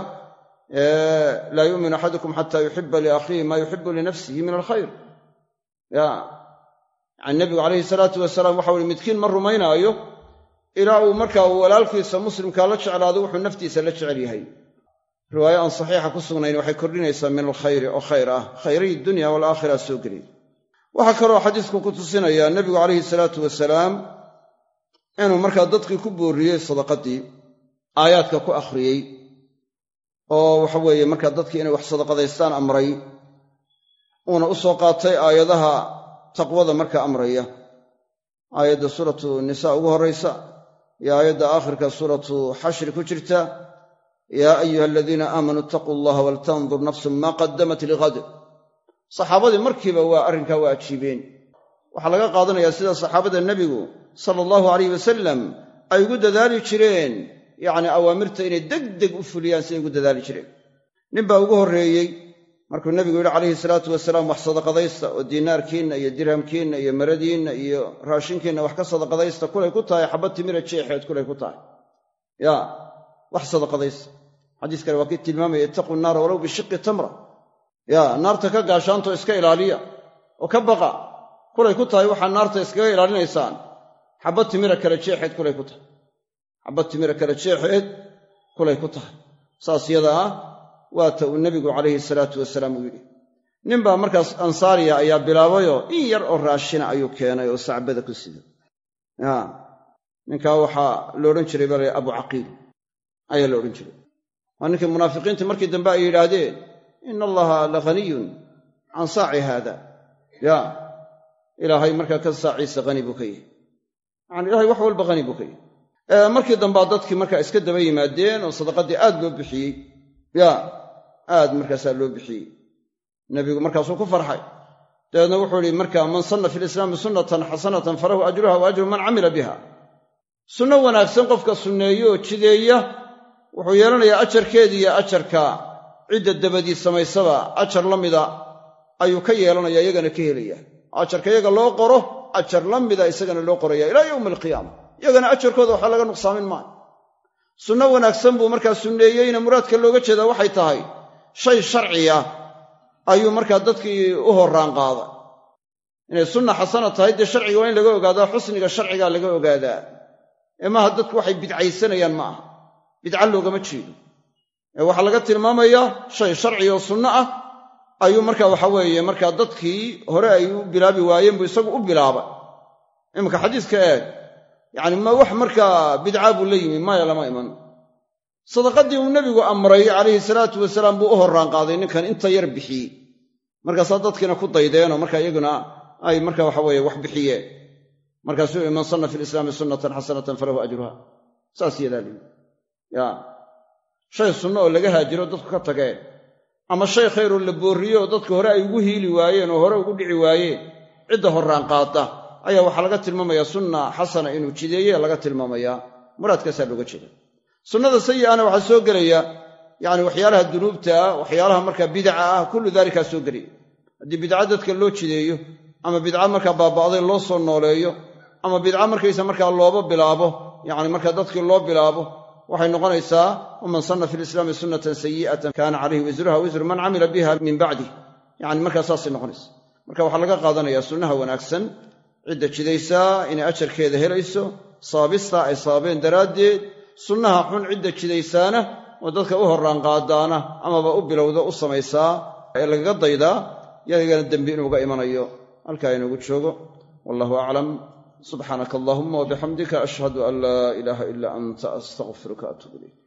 laa yuuminu axadukum xataa yuxiba liakhiihi maa yuxibu linafsihi min alkhayr ya yani nebigu calayhi salaatu wasalaam waxau ihi midkiin ma rumaynaayo ilaa uu markaa walaalkiisa muslimkaa la jeclaado wuxuu naftiisa la jecel yahay riwaayo aan saxiixa ku sugnayn waxay kordhinaysaa min alkhayri oo khayr ah khayray dunya walaakhira soo geliy waxaa kaloo xadiisku ku tusinayaa nebigu calayhi salaatu wasalaam inuu markaa dadkii ku boorriyey sadaqadii aayaadka ku akhriyey oo waxa weeye markaa dadkii inay wax sadaqadaystaan amray uuna u soo qaatay aayadaha taqwada marka amraya. Aayadda suuratu nisaa ugu horraysa iyo aayadda aakhirka suuratu xashri ku jirta yaa ayuha aladiina aamanuu itaquu allaha waltandur nafsun maa qaddamat liqad saxaabadii markiiba waa arrinkaa waa ajiibeen. Waxaa laga qaadanayaa sida saxaabada nebigu sala allahu alayh wasalam ay ugu dadaali jireen yacni awaamirta inay degdeg u fuliyaan siday ugu dadaali jireen. Ninbaa ugu horreeyey markuu nebigu yidhi calayhi salaatu wasalaam wax sadaqadaysta oo diinaarkiinna iyo dirhamkiinna iyo maradiinna iyo raashinkiinna wax ka sadaqadaysta kulay ku tahay xabad timira jeexeed kulay ku tahay. Ya wax sadaqadaysta. Xadiis kale waa kii tilmaamaya ittaquu naara walow bishiqi tamra. Ya naarta ka gaashaantoo iska ilaaliya oo ka baqa kulay ku tahay waxaa naarta iskaga ilaalinaysaan. Xabad timira kale jeexeed kulay ku tahay xabad timira kale jeexeed kulay ku tahay. Saas yada ah waata uu nebigu calayhi salaatu wasalaam uu yidhi. Ninbaa markaas ansaariya ayaa bilaabayoo in yar oo raashina ayuu keenay oo sacbada ku sida ya ninkaa waxaa la odhan jiray baa la abu caqiil ayaa la odhan jiray. Waa ninkii munaafiqiintii markii dambe ay yidhaahdeen ina allaha la ghaniyun can saaci haada. Ya ilaahay markaa ka saaciisa hani buu ka yahy yani ilahay wax walba hani buu ka yahy markii dambaa dadkii markaa iska daba yimaadeen oo sadaqadii aad loo bixiyey. Ya aad markaasaa loo bixiyey. Nebigu markaasuu ku farxay. Dabeedna wuxuu ihi marka man sanna fi lislaami sunnatan xasanatan falahu ajruha wa ajru man camila biha. Sunno wanaagsan qofka sunneeyo oo jideeya wuxuu yeelanayaa ajarkeedii iyo ajarka. Cidda dabadii samaysaba ajar la mida ayuu ka yeelanaya iyagana ka helaya ajarka iyaga loo qoro ajar la mida isagana loo qoraya ilaa yowmi alqiyaama iyagana ajarkooda waxba laga nuqsaamin maayo sunno wanaagsan buu markaa sunneeyeyna muraadka looga jeedaa waxay tahay shay sharciya ayuu markaa dadkii u horraan qaaday. Inay sunna xasana tahay dee sharciga waa in laga ogaadaa xusniga sharcigaa laga ogaadaa. Ee maaha dadku waxay bidcaysanayaan ma aha. Bidca loogama jeedo. Ee waxaa laga tilmaamayaa shay sharci oo sunno ah ayuu marka waxa weeye markaa dadkii hore ay u bilaabi waayeen buu isagu u bilaabay. Iminka xadiiska eeg yacni ma wax markaa bidcaa buu la yimi maya lama iman. Sadaqadii uu nebigu amray calayhi salaatu wasalaam buu u horraan qaaday ninkan inta yar bixiyey markaasaa dadkiina ku daydeenoo marka iyaguna ay marka waxa weeye wax bixiyeen markaasuu yihi man sanna fi lislaami sunnatan xasanatan falahu ajruha. Saas yadaa liyi ya shay sunno oo laga haajiro dadku ka tageen ama shay khayroo la boorriyo oo dadka hore ay ugu hiili waayeen oo hore ugu dhici waayeen cidda horraan qaada ayaa waxaa laga tilmaamayaa sunna xasana inuu jideeye laga tilmaamayaa muraadkaasaa looga jeeda sunnada sayi'ana waxaa soo gelaya yacni waxyaalaha dunuubta ah waxyaalaha markaa bidaca ah kullu daalikaa soo gelaya. Haddii bidca dadka loo jideeyo ama bidca markaa baaba'day loo soo nooleeyo ama bidca markaysa markaa looba bilaabo yacni markaa dadkii loo bilaabo waxay noqonaysaa waman sanna fi lislaami sunnatan sayi'atan kaana calayhi wisruha wisru man camila biha min bacdih yacni markaa saasay noqonaysa marka waxaa laga qaadanayaa sunnaha wanaagsan cidda jidaysaa inay ajarkeeda helayso sababistaa ay sababeen daraaddeed sunnaha xun cidda jidaysaana oo dadka u horraan qaadaana amaba u bilowda u samaysaa ee lagaga daydaa yadagana dembi inuuga imanayo. Halkaa inugu joogo. Wallahu aclam. Subxaanaka allahuma wabixamdika ashhadu an laa ilaaha ilaa anta astaqfiruka atuub ilayk